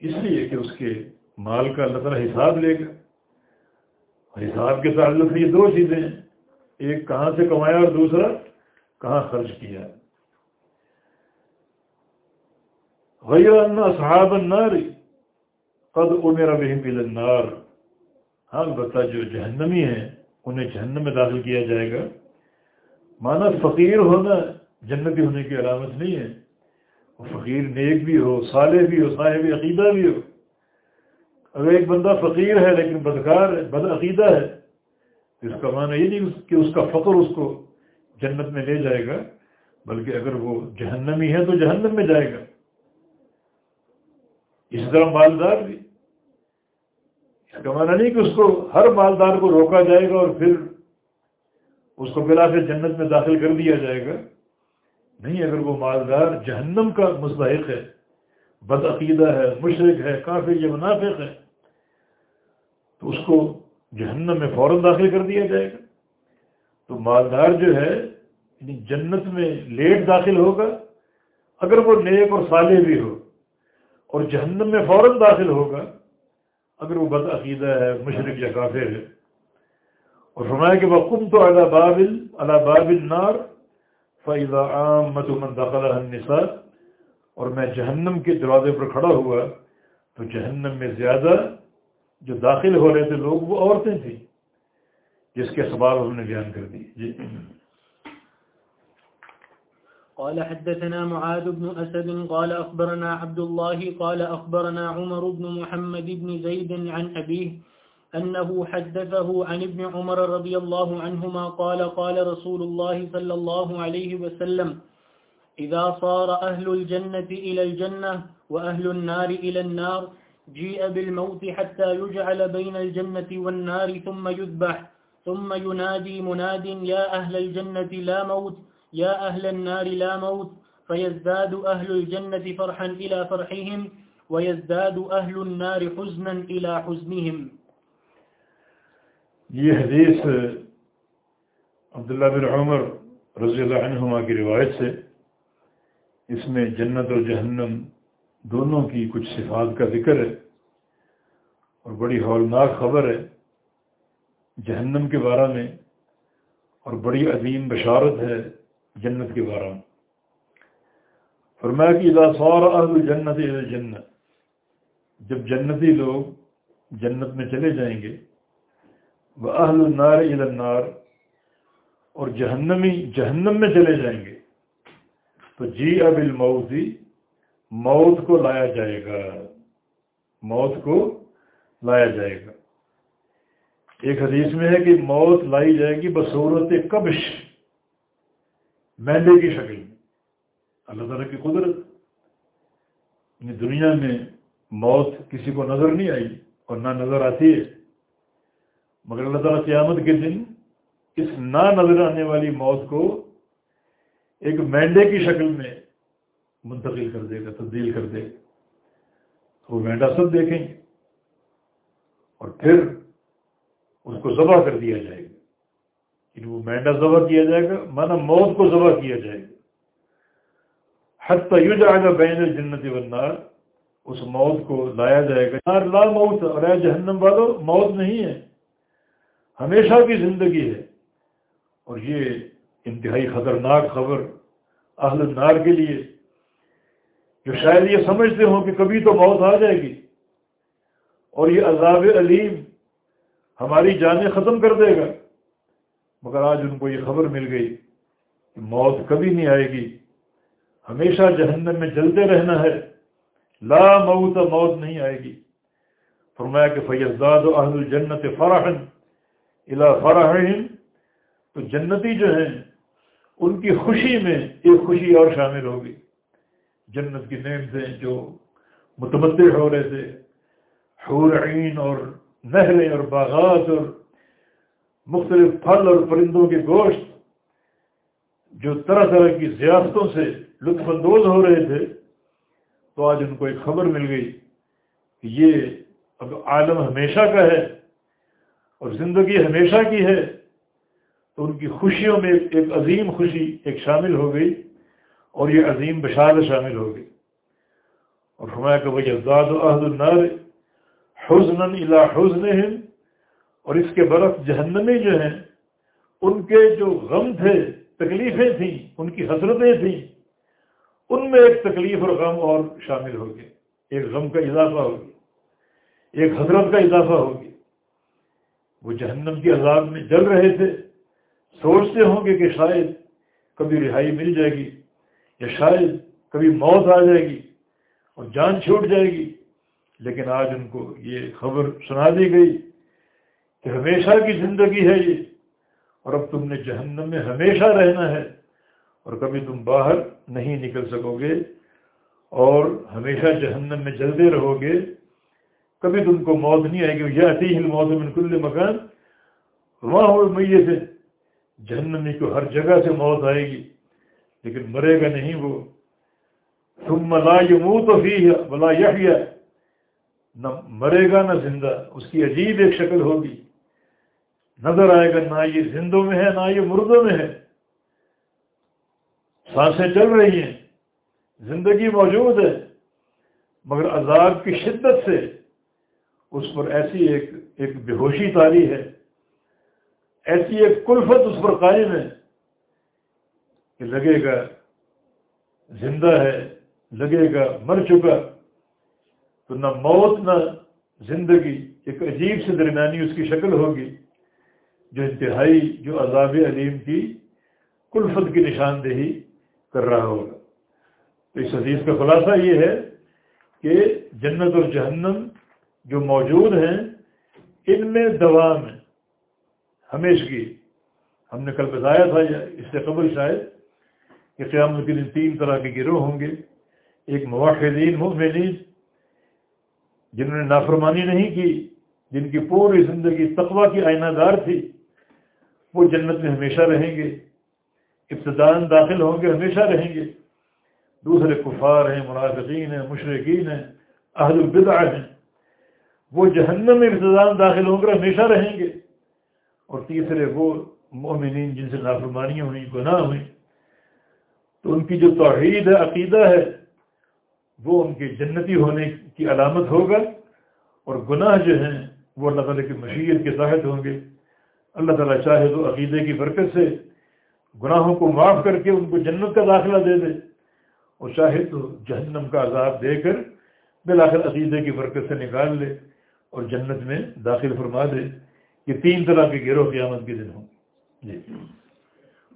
اس لیے کہ اس کے مال کا اللہ تعالیٰ حساب لے گا۔ حساب کے تعلق سے یہ دو چیزیں ہیں۔ ایک کہاں سے کمایا اور دوسرا کہاں خرچ کیا۔ غیر صحاب النار قد عمر بهم الى النار۔ ہاں البتہ جو جہنمی ہیں، انہیں جہنم میں داخل کیا جائے گا۔ مانا فقیر ہونا جنتی ہونے کی علامت نہیں ہے۔ وہ فقیر نیک بھی ہو، صالح بھی ہو، صاحب عقیدہ بھی ہو۔ اگر ایک بندہ فقیر ہے لیکن بدکار ہے، بد عقیدہ ہے، تو اس کا معنی یہ نہیں کہ اس کا فقر اس کو جنت میں لے جائے گا، بلکہ اگر وہ جہنمی ہے تو جہنم میں جائے گا۔ اس طرح مالدار بھی۔ اس کا معنی نہیں کہ اس کو ہر مالدار کو روکا جائے گا اور پھر اس کو بلا سے جنت میں داخل کر دیا جائے گا۔ نہیں، اگر وہ مالدار جہنم کا مستحق ہے بدعقیدہ ہے مشرق ہے، کافر یہ منافق ہے تو اس کو جہنم میں فوراً داخل کر دیا جائے گا۔ تو مالدار جو ہے یعنی جنت میں لیٹ داخل ہوگا۔ اگر وہ نیک اور صالح بھی ہو اور جہنم میں فوراً داخل ہوگا، اگر وہ بد عقیدہ ہے، مشرق یا کافر ہے۔ اور فرمایا کہ وقم تو اللہ بابل اللہ بابل نار فیضا عام مت من النساء۔ اور میں جہنم کے دروازے پر کھڑا ہوا تو جہنم میں زیادہ جو داخل ہو رہے تھے لوگ، وہ عورتیں تھیں۔ جس کے سوال ہم نے بیان کر دی جی۔ قال حدثنا معاذ بن أسد، قال أخبرنا عبد الله، قال أخبرنا عمر بن محمد بن زيد عن أبيه أنه حدثه عن ابن عمر رضي الله عنهما، قال قال رسول الله صلى الله عليه وسلم إذا صار أهل الجنة إلى الجنة وأهل النار إلى النار جيء بالموت حتى يجعل بين الجنة والنار ثم يذبح، ثم ينادي مناد، يا أهل الجنة لا موت، يا أهل النار لا موت. فيزداد أهل الجنة فرحا إلى فرحهم، ويزداد أهل النار حزنا إلى حزنهم. یہ حدیث عبداللہ بن عمر رضی اللہ عنہما کی روایت سے اس میں جنت اور جہنم دونوں کی کچھ صفات کا ذکر ہے اور بڑی ہولناک خبر ہے جہنم کے بارے میں اور بڑی عظیم بشارت ہے جنت کے بارے میں۔ فرمایا کہ سوار اہل جنت جنت جب جنتی لوگ جنت میں چلے جائیں گے، وہ اہل النار النار اور جہنمی جہنم میں چلے جائیں گے۔ تو جی اب الموتی موت کو لایا جائے گا۔ موت کو لایا جائے گا۔ ایک حدیث میں ہے کہ موت لائی جائے گی بصورت کبش مینڈے کی شکل میں۔ اللہ تعالیٰ کی قدرت۔ یعنی دنیا میں موت کسی کو نظر نہیں آئی اور نہ نظر آتی ہے۔ مگر اللہ تعالیٰ قیامت کے دن اس نہ نظر آنے والی موت کو ایک مینڈے کی شکل میں منتقل کر دے گا تبدیل کر دے۔ گا وہ مینڈا سب دیکھیں گے اور پھر اس کو ذبح کر دیا جائے گا۔ یعنی وہ مینڈا ذبح کیا جائے گا مانا موت کو ذبح کیا جائے گا۔ حتی یو جائے گا بین جنت والنار، اس موت کو لایا جائے گا۔ لا موت، اور اے جہنم والو، موت نہیں ہے۔ ہمیشہ کی زندگی ہے۔ اور یہ انتہائی خطرناک خبر اہل النار کے لیے جو شاید یہ سمجھتے ہوں کہ کبھی تو موت آ جائے گی۔ اور یہ عذاب علیم ہماری جانیں ختم کر دے گا۔ مگر آج ان کو یہ خبر مل گئی کہ موت کبھی نہیں آئے گی۔ ہمیشہ جہنم میں جلتے رہنا ہے۔ لا موت موت نہیں آئے گی۔ فرمایا کہ فیضاد و اہل الجنت فراہن الا فراہم تو جنتی جو ہیں، ان کی خوشی میں ایک خوشی اور شامل ہوگی۔ جنت کی نعمتیں جو متبدل ہو رہے تھے حور عین اور نہریں اور باغات اور مختلف پھل اور پرندوں کے گوشت جو طرح طرح کی ضیافتوں سے لطف اندوز ہو رہے تھے، تو آج ان کو ایک خبر مل گئی کہ یہ اب عالم ہمیشہ کا ہے اور زندگی ہمیشہ کی ہے، تو ان کی خوشیوں میں ایک عظیم خوشی ایک شامل ہو گئی۔ اور یہ عظیم بشار شامل ہو گئی اور ہمارا کہ بھائی ازاد و عہد النار حسن الا حسن اور اس کے برف جہنمی جو ہیں، ان کے جو غم تھے، تکلیفیں تھیں، ان کی حسرتیں تھیں، ان میں ایک تکلیف اور غم اور شامل ہو گئے ایک غم کا اضافہ ہو گیا ایک حضرت کا اضافہ ہو گیا وہ جہنم کی عذاب میں جل رہے تھے، سوچتے ہوں گے کہ شاید کبھی رہائی مل جائے گی۔ یا شاید کبھی موت آ جائے گی اور جان چھوٹ جائے گی، لیکن آج ان کو یہ خبر سنا دی گئی کہ ہمیشہ کی زندگی ہے یہ اور اب تم نے جہنم میں ہمیشہ رہنا ہے اور کبھی تم باہر نہیں نکل سکو گے اور ہمیشہ جہنم میں جلدے رہو گے۔ کبھی تم کو موت نہیں آئے گی۔ یہ آتی ہی موت من کل مکان۔ وہاں ہو میے سے جہنمی کو ہر جگہ سے موت آئے گی۔ لیکن مرے گا نہیں وہ۔ تم ملا منہ تو ہی ہے بلا یہ نہ مرے گا نہ زندہ۔ اس کی عجیب ایک شکل ہوگی۔ نظر آئے گا، نہ یہ زندوں میں ہے، نہ یہ مردوں میں ہے۔ سانسیں چل رہی ہیں۔ زندگی موجود ہے۔ مگر عذاب کی شدت سے اس پر ایسی ایک ایک بے ہوشی تاری ہے۔ ایسی ایک کلفت اس پر قائم ہے۔ کہ لگے گا زندہ ہے، لگے گا مر چکا۔ تو نہ موت، نہ زندگی ایک عجیب سے درمیانی اس کی شکل ہوگی، جو انتہائی، جو عذاب علیم کی کلفت کی نشاندہی کر رہا ہوگا۔ تو اس حدیث کا خلاصہ یہ ہے کہ جنت اور جہنم جو موجود ہیں، ان میں دوا میں، ہمیشگی۔ ہم نے کل بتایا تھا اس سے قبل شاید کہ قیامت کے دن تین طرح کے گروہ ہوں گے۔ ایک مواقعین مؤمنین جنہوں نے نافرمانی نہیں کی، جن کی پوری زندگی تقوا کی آئینہ دار تھی، وہ جنت میں ہمیشہ رہیں گے۔ ابتدان داخل ہوں گے، ہمیشہ رہیں گے۔ دوسرے کفار ہیں، منافقین ہیں مشرقین ہیں، اہل البدع ہیں۔ وہ جہنم میں ابتدان داخل ہوں گے ہمیشہ رہیں گے۔ اور تیسرے وہ مومنین جن سے نافرمانیاں ہوئیں، گناہ ہوئیں۔ تو ان کی جو توحید ہے، عقیدہ ہے، وہ ان کے جنتی ہونے کی علامت ہوگا اور گناہ جو ہیں، وہ اللہ تعالیٰ کی مشیت کے تحت ہوں گے۔ اللہ تعالیٰ چاہے تو عقیدے کی برکت سے گناہوں کو معاف کر کے ان کو جنت کا داخلہ دے دے اور چاہے تو جہنم کا عذاب دے کر بالآخر عقیدے کی برکت سے نکال لے اور جنت میں داخل فرما دے یہ تین طرح کے گروہ قیامت کے دن ہوں۔ جی۔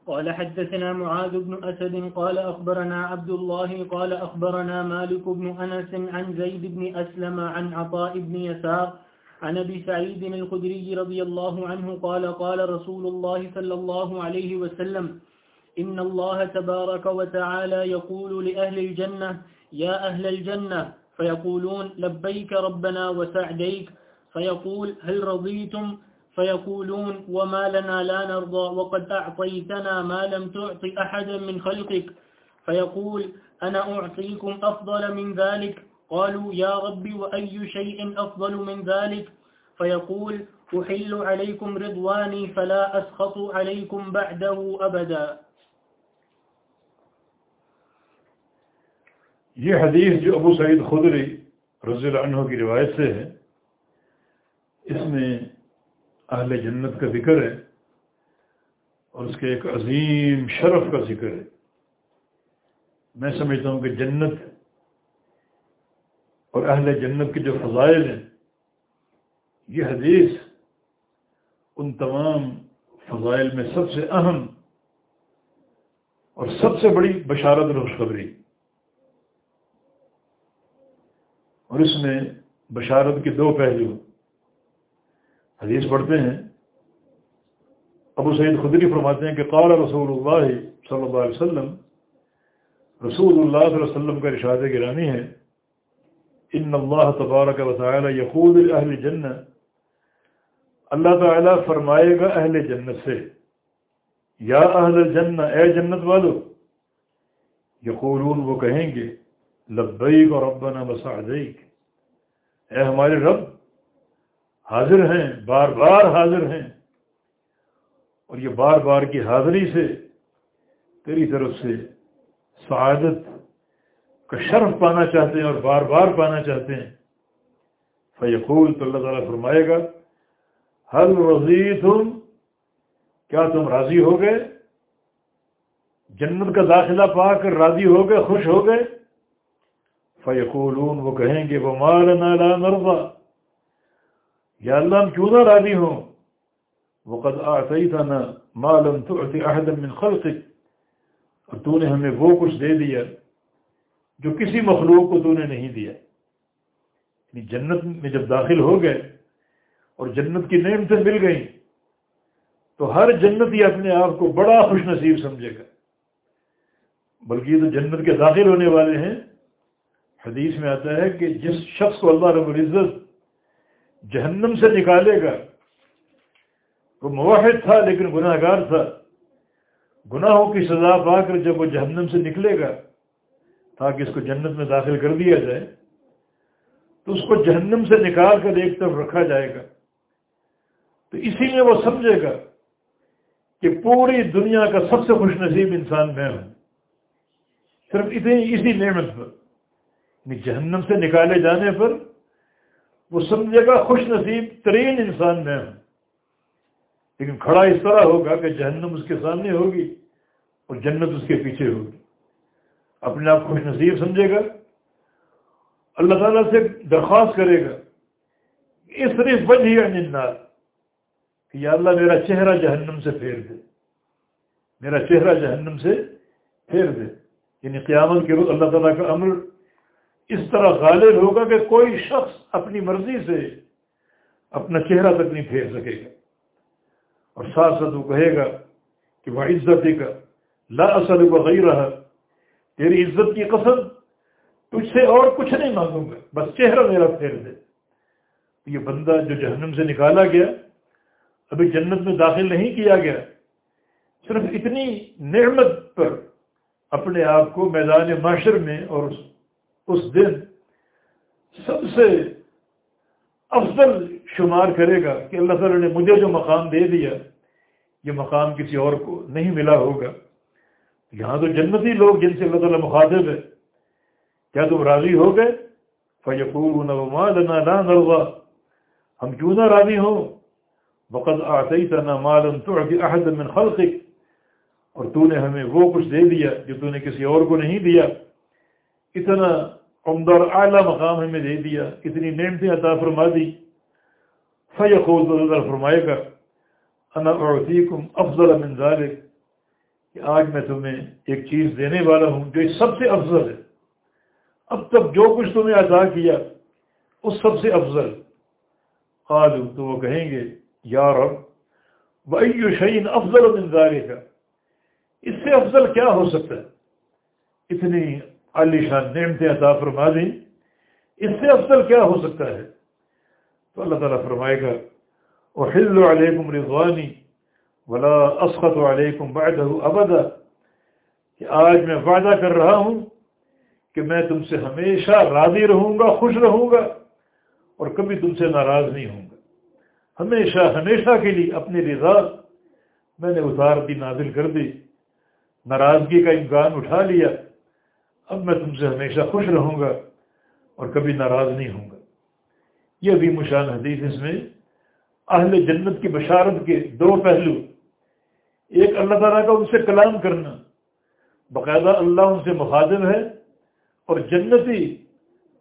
قال حدثنا معاذ بن أسد قال أخبرنا عبد الله قال أخبرنا مالك بن أنس عن زيد بن أسلم عن عطاء بن يسار عن أبي سعيد الخدري رضي الله عنه قال قال رسول الله صلى الله عليه وسلم إن الله تبارك وتعالى يقول لأهل الجنة يا أهل الجنة فيقولون لبيك ربنا وسعديك فيقول هل رضيتم فيقولون وما لنا لا نرضى وقد أعطيتنا ما لم تعط أحدا من خلقك. فيقول أنا أعطيكم أفضل من ذلك؟ قالوا يا رب وأي شيء أفضل من ذلك؟ فيقول أحل عليكم رضواني فلا أسخط عليكم بعده أبدا. یہ حدیث جو ابو سعید خدری رضی اللہ عنہ کی روایت سے ہے، اس میں اہل جنت کا ذکر ہے اور اس کے ایک عظیم شرف کا ذکر ہے۔ میں سمجھتا ہوں کہ جنت اور اہل جنت کے جو فضائل ہیں، یہ حدیث ان تمام فضائل میں سب سے اہم اور سب سے بڑی بشارت اور خوشخبری۔ اور اس میں بشارت کے دو پہلو حدیث پڑھتے ہیں۔ ابو سعید خدری فرماتے ہیں کہ قال رسول اللہ صلی اللہ علیہ وسلم، رسول اللہ صلی اللہ علیہ وسلم کا ارشاد گرانی ہے، ان اللہ تبارک و تعالی یقول اہل جنت اللہ تعالیٰ فرمائے گا اہل جنت سے، یا اہل جن اے جنت والو، یقولون وہ کہیں گے، لبیک اور ربنا مسعدیک اے ہمارے رب حاضر ہیں، بار بار حاضر ہیں۔ اور یہ بار بار کی حاضری سے تیری طرف سے سعادت کا شرف پانا چاہتے ہیں اور بار بار پانا چاہتے ہیں۔ فیقول تو اللہ تعالیٰ فرمائے گا حل رضی تم کیا تم راضی ہو گئے؟ جنت کا داخلہ پا کر راضی ہو گئے، خوش ہو گئے؟ فیقولون وہ کہیں گے وہ مال نالا نرضا یا اللہ ہم کیوں نہ راضی ہوں؟ وہ قد آئی تھا نا مالم تو من خلقک اور تو نے ہمیں وہ کچھ دے دیا جو کسی مخلوق کو تو نے نہیں دیا۔ یعنی جنت میں جب داخل ہو گئے اور جنت کی نعمتیں مل گئیں، تو ہر جنت ہی اپنے آپ کو بڑا خوش نصیب سمجھے گا۔ بلکہ یہ تو جنت کے داخل ہونے والے ہیں۔ حدیث میں آتا ہے کہ جس شخص کو اللہ رب العزت جہنم سے نکالے گا۔ وہ مواحد تھا لیکن گناہ گار تھا۔ گناہوں کی سزا پا کر جب وہ جہنم سے نکلے گا، تاکہ اس کو جنت میں داخل کر دیا جائے، تو اس کو جہنم سے نکال کر ایک طرف رکھا جائے گا۔ تو اسی میں وہ سمجھے گا کہ پوری دنیا کا سب سے خوش نصیب انسان میں ہوں۔ صرف اتنی اسی نعمت پر یعنی جہنم سے نکالے جانے پر وہ سمجھے گا خوش نصیب ترین انسان میں ہوں۔ لیکن کھڑا اس طرح ہوگا کہ جہنم اس کے سامنے ہوگی اور جنت اس کے پیچھے ہوگی۔ اپنے آپ خوش نصیب سمجھے گا۔ اللہ تعالیٰ سے درخواست کرے گا۔ اس طرح بن ہی انار کہ یا اللہ میرا چہرہ جہنم سے پھیر دے۔ میرا چہرہ جہنم سے پھیر دے۔ یعنی قیامت کے روز اللہ تعالیٰ کا امر اس طرح غالب ہوگا کہ کوئی شخص اپنی مرضی سے اپنا چہرہ تک نہیں پھیر سکے گا۔ اور ساتھ ساتھ وہ کہے گا کہ وہ عزت کا لا اصل کو غیر رہا تیری عزت کی قسم تجھ سے اور کچھ نہیں مانگوں گا، بس چہرہ میرا پھیر دے۔ یہ بندہ جو جہنم سے نکالا گیا، ابھی جنت میں داخل نہیں کیا گیا، صرف اتنی نعمت پر اپنے آپ کو میدان معاشر میں اور اس دن سب سے افضل شمار کرے گا کہ اللہ تعالیٰ نے مجھے جو مقام دے دیا، یہ مقام کسی اور کو نہیں ملا ہوگا۔ یہاں تو جنتی لوگ جن سے اللہ تعالیٰ مخاطب ہے کیا تم راضی ہو گئے؟ فیقور نہ ہم کیوں نہ راضی ہوں؟ وقت آتے ہی تنا مالن تو عہد من خلقک اور تو نے ہمیں وہ کچھ دے دیا جو تو نے کسی اور کو نہیں دیا۔ اتنا عمدہ اور اعلیٰ مقام ہمیں دے دیا، اتنی نعمتیں عطا فرما دی۔ فیقول فرمائے گا، انا اعطیکم افضل من ذالک کہ آج میں تمہیں ایک چیز دینے والا ہوں جو سب سے افضل ہے۔ اب تک جو کچھ تمہیں عطا کیا اس سب سے افضل۔ قالو تو وہ کہیں گے، یا رب، وَأَيُّ شَيْءٍ أَفْضَلُ مِنْ ذَلِكَ۔ اس سے افضل کیا ہو سکتا ہے؟ اتنی عالی شان نعمتیں عطا فرما دیں اس سے افضل کیا ہو سکتا ہے؟ تو اللہ تعالیٰ فرمائے گا وحل علیکم رضوانی ولا اسخط علیکم بعدہ ابدا. کہ آج میں وعدہ کر رہا ہوں کہ میں تم سے ہمیشہ راضی رہوں گا، خوش رہوں گا اور کبھی تم سے ناراض نہیں ہوں گا۔ ہمیشہ ہمیشہ کے لیے اپنی رضا میں نے اتار دی، نازل کر دی، ناراضگی کا امکان اٹھا لیا۔ اب میں تم سے ہمیشہ خوش رہوں گا اور کبھی ناراض نہیں ہوں گا۔ یہ بھی مشان حدیث اس میں۔ اہل جنت کی بشارت کے دو پہلو۔ ایک اللہ تعالیٰ کا ان سے کلام کرنا۔ باقاعدہ اللہ ان سے مخاطب ہے اور جنتی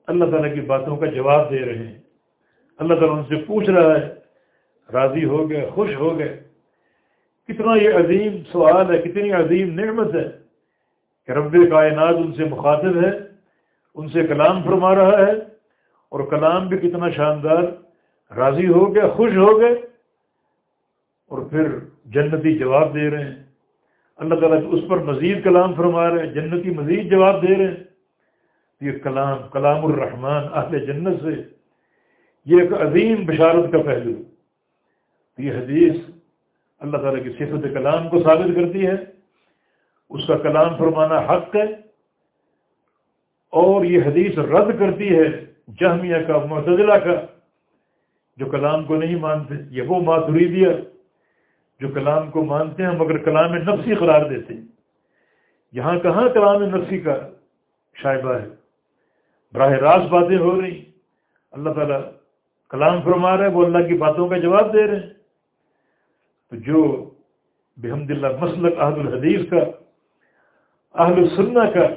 اللہ تعالیٰ کی باتوں کا جواب دے رہے ہیں۔ اللہ تعالیٰ ان سے پوچھ رہا ہے، راضی ہو گئے، خوش ہو گئے۔ کتنا یہ عظیم سوال ہے، کتنی عظیم نعمت ہے۔ کہ رب کائنات ان سے مخاطب ہے، ان سے کلام فرما رہا ہے، اور کلام بھی کتنا شاندار، راضی ہو گیا خوش ہو گئے، اور پھر جنتی جواب دے رہے ہیں۔ اللہ تعالیٰ اس پر مزید کلام فرما رہے ہیں، جنتی مزید جواب دے رہے ہیں۔ یہ کلام کلام الرحمن اہل جنت سے، یہ ایک عظیم بشارت کا پہلو۔ یہ حدیث اللہ تعالیٰ کی صفت کلام کو ثابت کرتی ہے۔ اس کا کلام فرمانا حق ہے اور یہ حدیث رد کرتی ہے جہمیہ کا، معتدلہ کا، جو کلام کو نہیں مانتے، یہ وہ ماتری دیا جو کلام کو مانتے ہیں، مگر کلام نفسی قرار دیتے ہیں۔ یہاں کہاں کلام نفسی کا شائبہ ہے؟ براہ راست باتیں ہو رہی اللہ تعالیٰ کلام فرما رہے وہ اللہ کی باتوں کا جواب دے رہے ہیں۔ تو جو بحمد اللہ مسلک احد الحدیث کا اہل السنہ کا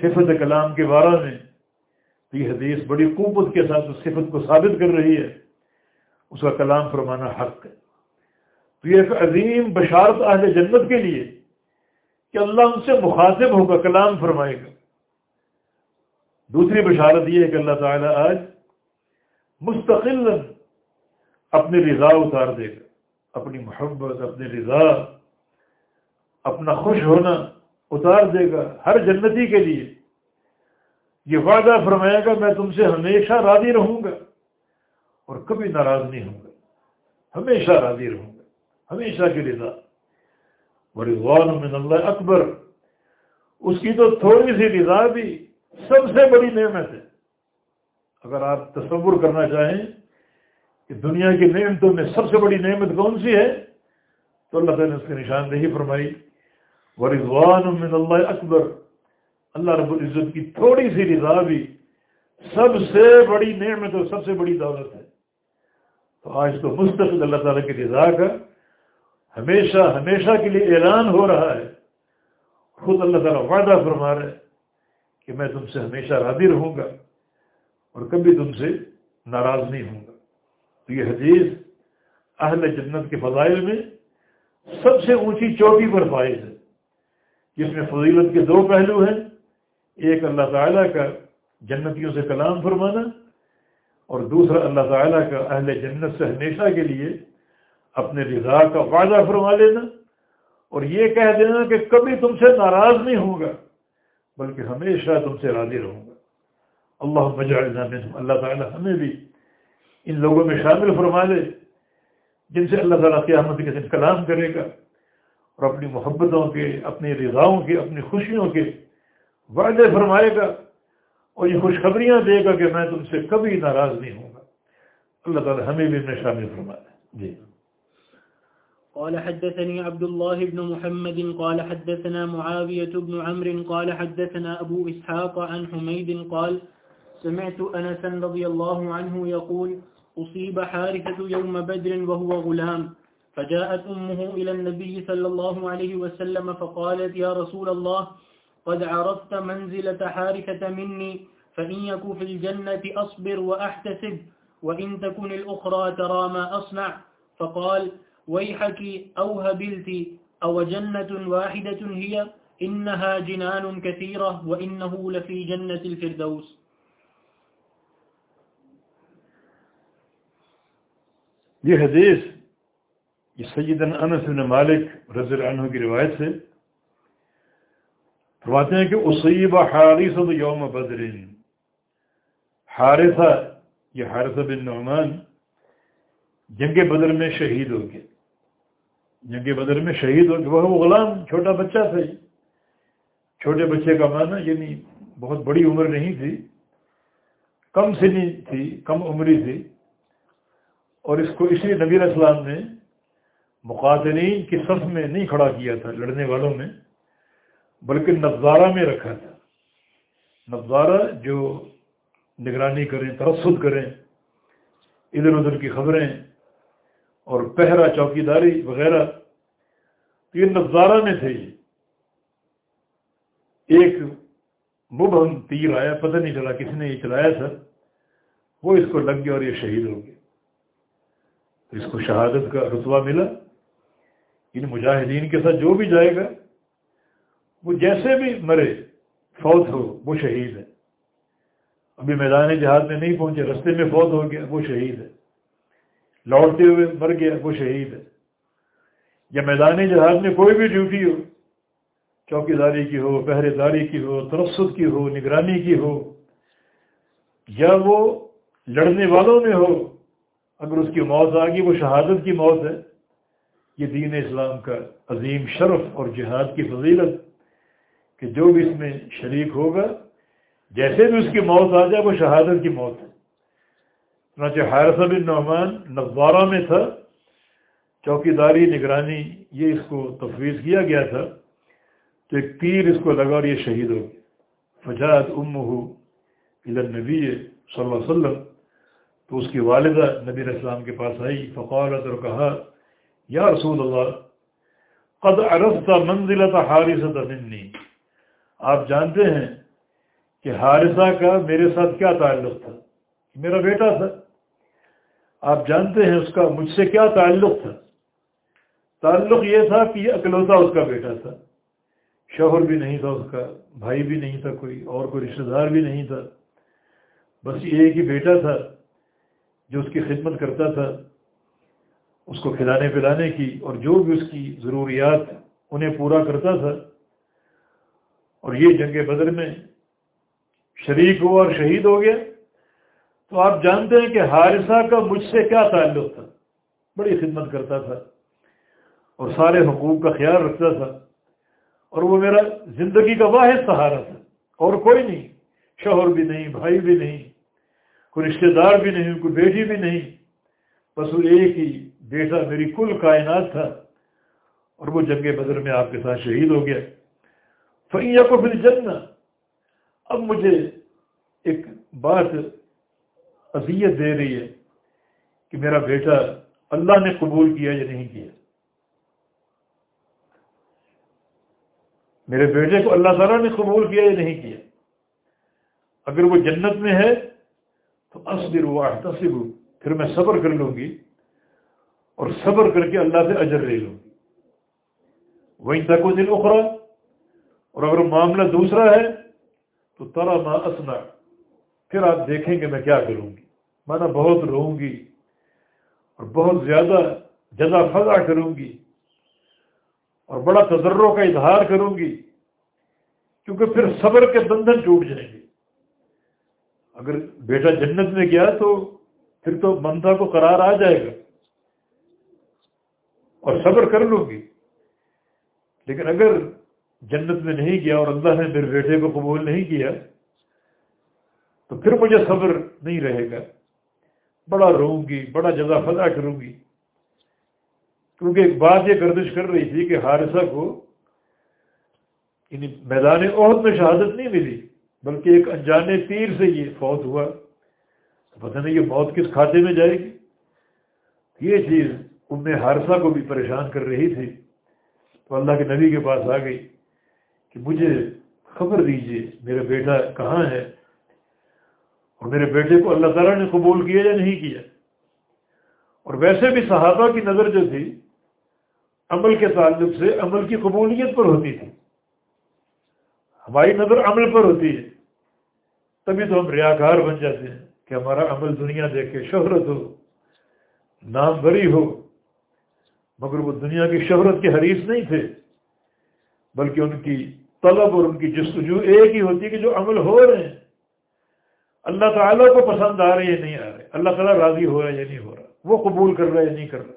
صفت کلام کے بارے میں تو یہ حدیث بڑی قوت کے ساتھ اس صفت کو ثابت کر رہی ہے، اس کا کلام فرمانا حق ہے۔ تو یہ ایک عظیم بشارت اہل جنت کے لیے کہ اللہ ان سے مخاطب ہوگا کلام فرمائے گا۔ دوسری بشارت یہ ہے کہ اللہ تعالیٰ آج مستقل اپنی رضا اتار دے گا۔ اپنی محبت، اپنی رضا، اپنا خوش ہونا اتار دے گا ہر جنتی کے لیے۔ یہ وعدہ فرمائے گا، میں تم سے ہمیشہ راضی رہوں گا اور کبھی ناراض نہیں ہوں گا۔ ہمیشہ راضی رہوں گا، ہمیشہ کی رضا۔ رضوان من اللہ اکبر، اس کی تو تھوڑی سی رضا بھی سب سے بڑی نعمت ہے۔ اگر آپ تصور کرنا چاہیں کہ دنیا کی نعمتوں میں سب سے بڑی نعمت کون سی ہے، تو اللہ تعالیٰ نے اس کی نشاندہی فرمائی۔ ورضوان من اللہ اکبر۔ اللہ رب العزت کی تھوڑی سی رضا بھی سب سے بڑی نعمت اور سب سے بڑی دولت ہے۔ تو آج تو مستقل اللہ تعالیٰ کی رضا کا ہمیشہ ہمیشہ کے لیے اعلان ہو رہا ہے۔ خود اللہ تعالیٰ وعدہ فرما رہا ہے کہ میں تم سے ہمیشہ راضی رہوں گا اور کبھی تم سے ناراض نہیں ہوں گا۔ تو یہ حدیث اہل جنت کے فضائل میں سب سے اونچی چوٹی پر فائز ہے۔ جس میں فضیلت کے دو پہلو ہیں۔ ایک اللہ تعالیٰ کا جنتیوں سے کلام فرمانا اور دوسرا اللہ تعالیٰ کا اہل جنت سے ہمیشہ کے لیے اپنے رضا کا وعدہ فرما لینا اور یہ کہہ دینا کہ کبھی تم سے ناراض نہیں ہوں گا بلکہ ہمیشہ تم سے راضی رہوں گا۔ اللہ مجھا اللہ تعالیٰ ہمیں بھی ان لوگوں میں شامل فرما لے، جن سے اللہ تعالیٰ قیامت کے دن کلام کرے گا۔ اور اپنی محبتوں کے، اپنی رضاؤں کے، اپنی خوشیوں کے وعدے فرمائے گا اور یہ خوشخبریاں دے گا کہ میں تم سے کبھی ناراض نہیں ہوں گا۔ اللہ تعالی ہمیں بھی میں شامل فرمائے۔ جی۔ قال حدثني عبد الله بن محمد، قال حدثنا معاوية بن عمر قال حدثنا أبو إسحاق عن حميد، قال سمعت أنسا رضي الله عنه يقول أصيب حارثة يوم بدر وهو غلام. فجاءت أمه إلى النبي صلى الله عليه وسلم فقالت، يا رسول الله، قد عرفت منزلة حارثة مني، فإن يكو في الجنة أصبر وأحتسب، وإن تكن الأخرى ترى ما أصنع. فقال، ويحك أو هبلت، أو جنة واحدة هي؟ إنها جنان كثيرة، وإنه لفي جنة الفردوس. یہ حدیث یہ سیدن انس بن مالک رضی اللہ عنہ کی روایت سے فرماتے ہیں کہ اصیب حارث یوم بدر۔ حارثہ، یہ حارثہ بن نعمان جنگ بدر میں شہید ہو گئے جنگ بدر میں شہید ہو گئے وہ غلام، چھوٹا بچہ تھا۔ چھوٹے بچے کا معنی یعنی بہت بڑی عمر نہیں تھی، کم سنی تھی، کم عمری تھی۔ اور اس کو اس لیے نبی اسلام نے مقاتلین کی صف میں نہیں کھڑا کیا تھا لڑنے والوں میں بلکہ نظارہ میں رکھا تھا۔ نظارہ جو نگرانی کریں ترسد کریں، ادھر ادھر کی خبریں اور پہرا چوکی داری وغیرہ، تو یہ نظارہ میں تھے ایک مبہم تیر آیا، پتہ نہیں چلا کسی نے یہ چلایا تھا۔ وہ اس کو لگ گیا اور یہ شہید ہو گیا۔ اس کو شہادت کا رتبہ ملا۔ ان مجاہدین کے ساتھ جو بھی جائے گا، وہ جیسے بھی مرے، فوت ہو، وہ شہید ہے۔ ابھی میدان جہاد میں نہیں پہنچے، رستے میں فوت ہو گیا، وہ شہید ہے۔ لوٹتے ہوئے مر گیا، وہ شہید ہے۔ یا میدان جہاد میں کوئی بھی ڈیوٹی ہو چوکی داری کی ہو پہرے داری کی ہو، ترسد کی ہو، نگرانی کی ہو، یا وہ لڑنے والوں میں ہو، اگر اس کی موت آ گئی وہ شہادت کی موت ہے یہ دین اسلام کا عظیم شرف اور جہاد کی فضیلت کہ جو بھی اس میں شریک ہوگا، جیسے بھی اس کی موت آ جائے، وہ شہادت کی موت ہے۔ چنانچہ حیرث بن نعمان نظارہ میں تھا۔ چوکی داری نگرانی، یہ اس کو تفویض کیا گیا تھا۔ تو ایک تیر اس کو لگا اور یہ شہید ہو گیا۔ فجاد ام ہو نبی صلی اللہ علیہ وسلم۔ تو اس کی والدہ نبی اسلام کے پاس آئی، فقالت اور کہا یا رسول اللہ قد عرفت منزلت حارثت منی۔ آپ جانتے ہیں کہ حارثہ کا میرے ساتھ کیا تعلق تھا؟ میرا بیٹا تھا۔ آپ جانتے ہیں اس کا مجھ سے کیا تعلق تھا؟ تعلق یہ تھا کہ یہ اکلوتا اس کا بیٹا تھا۔ شوہر بھی نہیں تھا اس کا، بھائی بھی نہیں تھا کوئی، اور کوئی رشتہ دار بھی نہیں تھا۔ بس یہ ایک ہی بیٹا تھا جو اس کی خدمت کرتا تھا۔ اس کو کھلانے پلانے کی اور جو بھی اس کی ضروریات انہیں پورا کرتا تھا۔ اور یہ جنگ بدر میں شریک ہوا اور شہید ہو گیا۔ تو آپ جانتے ہیں کہ حارثہ کا مجھ سے کیا تعلق تھا؟ بڑی خدمت کرتا تھا اور سارے حقوق کا خیال رکھتا تھا۔ اور وہ میرا زندگی کا واحد سہارا تھا۔ اور کوئی نہیں، شوہر بھی نہیں، بھائی بھی نہیں، کوئی رشتہ دار بھی نہیں، کوئی بیٹی بھی نہیں، بس وہ ایک ہی بیٹا میری کل کائنات تھا اور وہ جنگ بدر میں آپ کے ساتھ شہید ہو گیا۔ فیا کو پھر جننا اب مجھے ایک بات اذیت دے رہی ہے کہ میرا بیٹا اللہ نے قبول کیا یا نہیں کیا۔ میرے بیٹے کو اللہ تعالیٰ نے قبول کیا یا نہیں کیا۔ اگر وہ جنت میں ہے تو اصبر و احتسب پھر میں صبر کر لوں گی۔ اور صبر کر کے اللہ سے اجر لے لوں گی وہیں تک وہ دل اخرا۔ اور اگر معاملہ دوسرا ہے، تو ترا ما اسنا پھر آپ دیکھیں گے میں کیا کروں گی۔ مانا بہت رہوں گی اور بہت زیادہ جزا فضا کروں گی۔ اور بڑا تجروں کا اظہار کروں گی۔ کیونکہ پھر صبر کے بندھن ٹوٹ جائیں گے۔ اگر بیٹا جنت میں گیا تو پھر تو ممتا کو قرار آ جائے گا۔ اور صبر کر لوں گی۔ لیکن اگر جنت میں نہیں گیا اور اللہ نے میرے بیٹے کو قبول نہیں کیا، تو پھر مجھے صبر نہیں رہے گا۔ بڑا رہوں گی، بڑا جزا فضا کروں گی۔ کیونکہ ایک بات یہ گردش کر رہی تھی کہ حادثہ کو یعنی میدان عہد میں شہادت نہیں ملی، بلکہ ایک انجانے تیر سے یہ فوت ہوا۔ تو پتہ نہیں یہ موت کس کھاتے میں جائے گی۔ یہ چیز ام حارثہ کو بھی پریشان کر رہی تھی تو اللہ کے نبی کے پاس آ گئی کہ مجھے خبر دیجیے میرا بیٹا کہاں ہے اور میرے بیٹے کو اللہ تعالیٰ نے قبول کیا یا نہیں کیا؟ اور ویسے بھی صحابہ کی نظر جو تھی، عمل کے تعلق سے عمل کی قبولیت پر ہوتی تھی۔ ہماری نظر عمل پر ہوتی ہے۔ تبھی تو ہم ریاکار بن جاتے ہیں کہ ہمارا عمل دنیا دیکھے شہرت ہو، نام بری ہو مگر وہ دنیا کی شہرت کے حریث نہیں تھے، بلکہ ان کی طلب اور ان کی جستجو ایک ہی ہوتی ہے کہ جو عمل ہو رہے ہیں۔ اللہ تعالیٰ کو پسند آ رہے ہیں نہیں آ رہے؟ اللہ تعالیٰ راضی ہو رہا ہے یا نہیں ہو رہا؟ وہ قبول کر رہا ہے یا نہیں کر رہا؟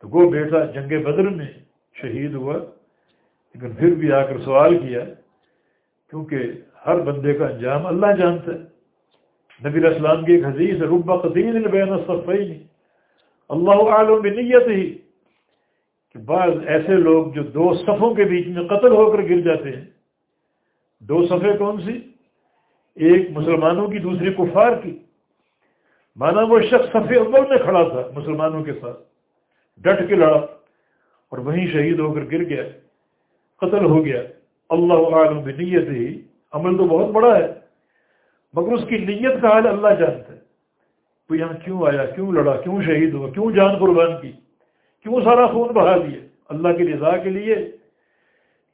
تو وہ بیٹا جنگ بدر میں شہید ہوا، لیکن پھر بھی آ کر سوال کیا، کیونکہ ہر بندے کا انجام اللہ جانتا ہے۔ نبی اسلام کی ایک حدیث ربا قدیم بین صفائی اللہ عالم نیت ہی کہ بعض ایسے لوگ جو دو صفوں کے بیچ میں قتل ہو کر گر جاتے ہیں۔ دو صفحے کون سی؟ ایک مسلمانوں کی، دوسری کفار کی۔ مانا وہ شخص صفحے اول میں کھڑا تھا مسلمانوں کے ساتھ، ڈٹ کے لڑا اور وہیں شہید ہو کر گر گیا، قتل ہو گیا۔ اللہ عالم نیت ہی۔ عمل تو بہت بڑا ہے، مگر اس کی نیت کا حال اللہ جانتا ہے یہاں کیوں آیا؟ کیوں لڑا؟ کیوں شہید ہوا؟ کیوں جان قربان کی؟ کیوں سارا خون بہا دیا اللہ کی رضا کے لیے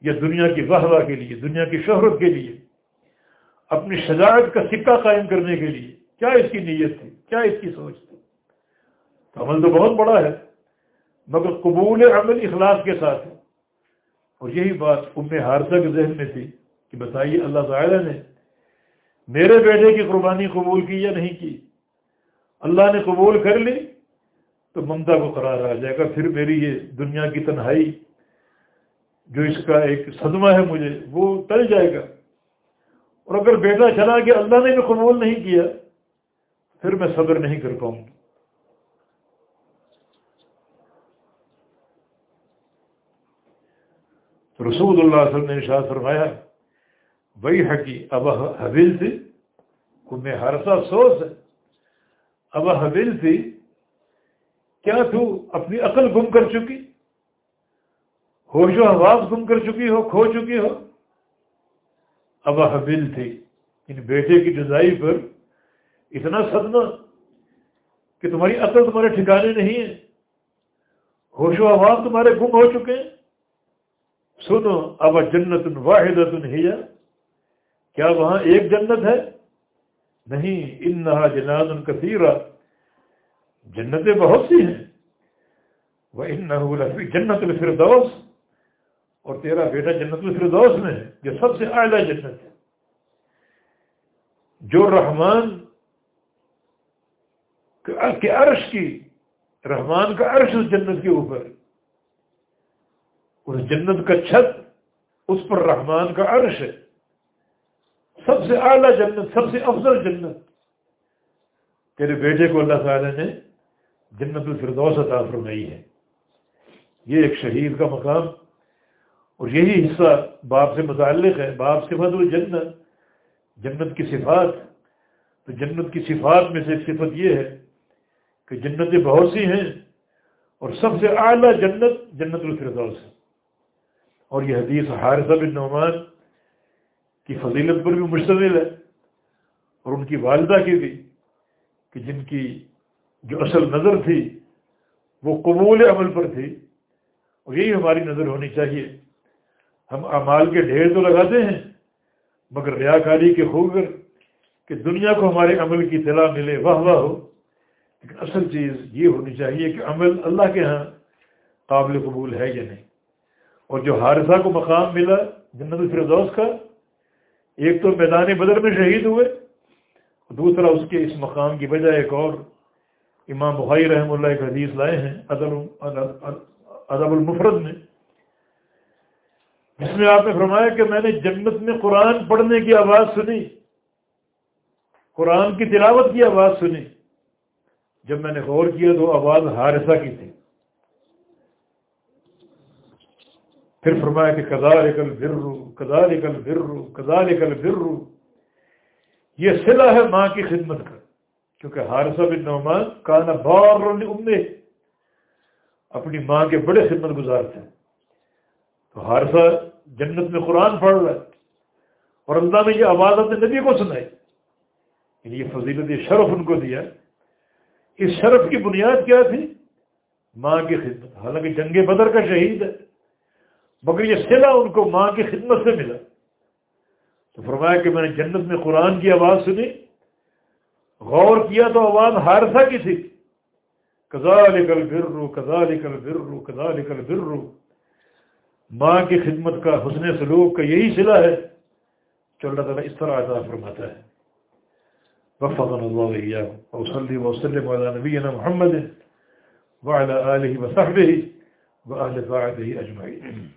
یا دنیا کی واہ کے لیے؟ دنیا کی شہرت کے لیے؟ اپنی شجاعت کا سکہ قائم کرنے کے لیے؟ کیا اس کی نیت تھی؟ کیا اس کی سوچ تھی؟ تو عمل تو بہت بڑا ہے، مگر قبول عمل اخلاص کے ساتھ ہے۔ اور یہی بات ام حارثہ کے ذہن میں تھی کہ بتائیے اللہ تعالی نے میرے بیٹے کی قربانی قبول کی یا نہیں کی؟ اللہ نے قبول کر لی تو ممتا کو قرار آ جائے گا۔ پھر میری یہ دنیا کی تنہائی جو اس کا ایک صدمہ ہے مجھے، وہ ٹل جائے گا۔ اور اگر بیٹا چلا کہ اللہ نے بھی قبول نہیں کیا، پھر میں صبر نہیں کر پاؤں گا۔ تو رسول اللہ علیہ وسلم نے ارشاد فرمایا وہی حقی اب حویل تھی میں ہرسا افسوس ہے۔ اب حویل تھی کیا تو اپنی عقل گم کر چکی؟ ہوش و حواس گم کر چکی ہو، کھو چکی ہو؟ اب حویل تھی یعنی ان بیٹے کی جزائی پر اتنا صدمہ کہ تمہاری عقل تمہارے ٹھکانے نہیں ہے ہوش و حواس تمہارے گم ہو چکے ہیں۔ سنو اب جنت واحد ہی کیا وہاں ایک جنت ہے؟ نہیں ان نہا جناد کثیرہ۔ جنتیں بہت سی ہیں۔ وہ ان نہ جنت الفردوس۔ اور تیرا بیٹا جنت الفردوس میں ہے جو سب سے اعلیٰ جنت ہے۔ جو رحمان کے عرش کی، رحمان کا عرش اس جنت کے اوپر اس جنت کا چھت اس پر رحمان کا عرش ہے۔ سب سے اعلیٰ جنت، سب سے افضل جنت۔ تیرے بیٹے کو اللہ تعالی نے جنت الفردوس عطا فرمائی ہے۔ یہ ایک شہید کا مقام۔ اور یہی حصہ باپ سے متعلق ہے۔ باپ صفت الجنت۔ جنت کی صفات۔ تو جنت کی صفات میں سے ایک صفت یہ ہے کہ جنتیں بہت سی ہیں اور سب سے اعلیٰ جنت جنت الفردوس ہے۔ اور یہ حدیث حارثہ بن نعمان کی فضیلت پر بھی مشتمل ہے اور ان کی والدہ کی بھی کہ جن کی جو اصل نظر تھی وہ قبول عمل پر تھی اور یہی ہماری نظر ہونی چاہیے۔ ہم اعمال کے ڈھیر تو لگاتے ہیں، مگر ریاکاری کے خوگر کہ دنیا کو ہمارے عمل کی طلاع ملے واہ واہ ہو۔ لیکن اصل چیز یہ ہونی چاہیے کہ عمل اللہ کے ہاں قابل قبول ہے یا نہیں۔ اور جو حارثہ کو مقام ملا جنت الفردوس کا ایک تو میدان بدر میں شہید ہوئے، دوسرا اس کے اس مقام کی وجہ ایک اور، امام بخاری رحم اللہ ایک حدیث لائے ہیں ادب المفرد میں، جس میں آپ نے فرمایا کہ میں نے جنت میں قرآن پڑھنے کی آواز سنی، قرآن کی تلاوت کی آواز سنی۔ جب میں نے غور کیا تو آواز حارثہ کی تھی۔ پھر فرمایا کہ کدار کل برو کدار کل برو کدار کل برو یہ صلح ہے ماں کی خدمت کا، کیونکہ حارثہ بن نعمان کانا بار امے، اپنی ماں کے بڑے خدمت گزار تھے۔ تو حارثہ جنت میں قرآن پڑھ رہا ہے اور اللہ نے یہ آواز اپنے نبی کو سنائی۔ یعنی یہ فضیلت، یہ شرف ان کو دیا۔ اس شرف کی بنیاد کیا تھی؟ ماں کی خدمت۔ حالانکہ جنگ بدر کا شہید ہے۔ مگر یہ سلا ان کو ماں کی خدمت سے ملا۔ تو فرمایا کہ میں نے جنت میں قرآن کی آواز سنی۔ غور کیا تو آواز ہارسا کی تھی۔ کزا لکل پھر کزا لکل پھر کزا لکل پھر ماں کی خدمت کا حسن سلوک کا یہی صلہ ہے۔ جو اللہ تعالیٰ اس طرح عطا فرماتا ہے۔ وفقنا الله إياه وأصلي وأسلم على نبينا محمد وعلى آله وصحبه وأهل طاعته أجمعين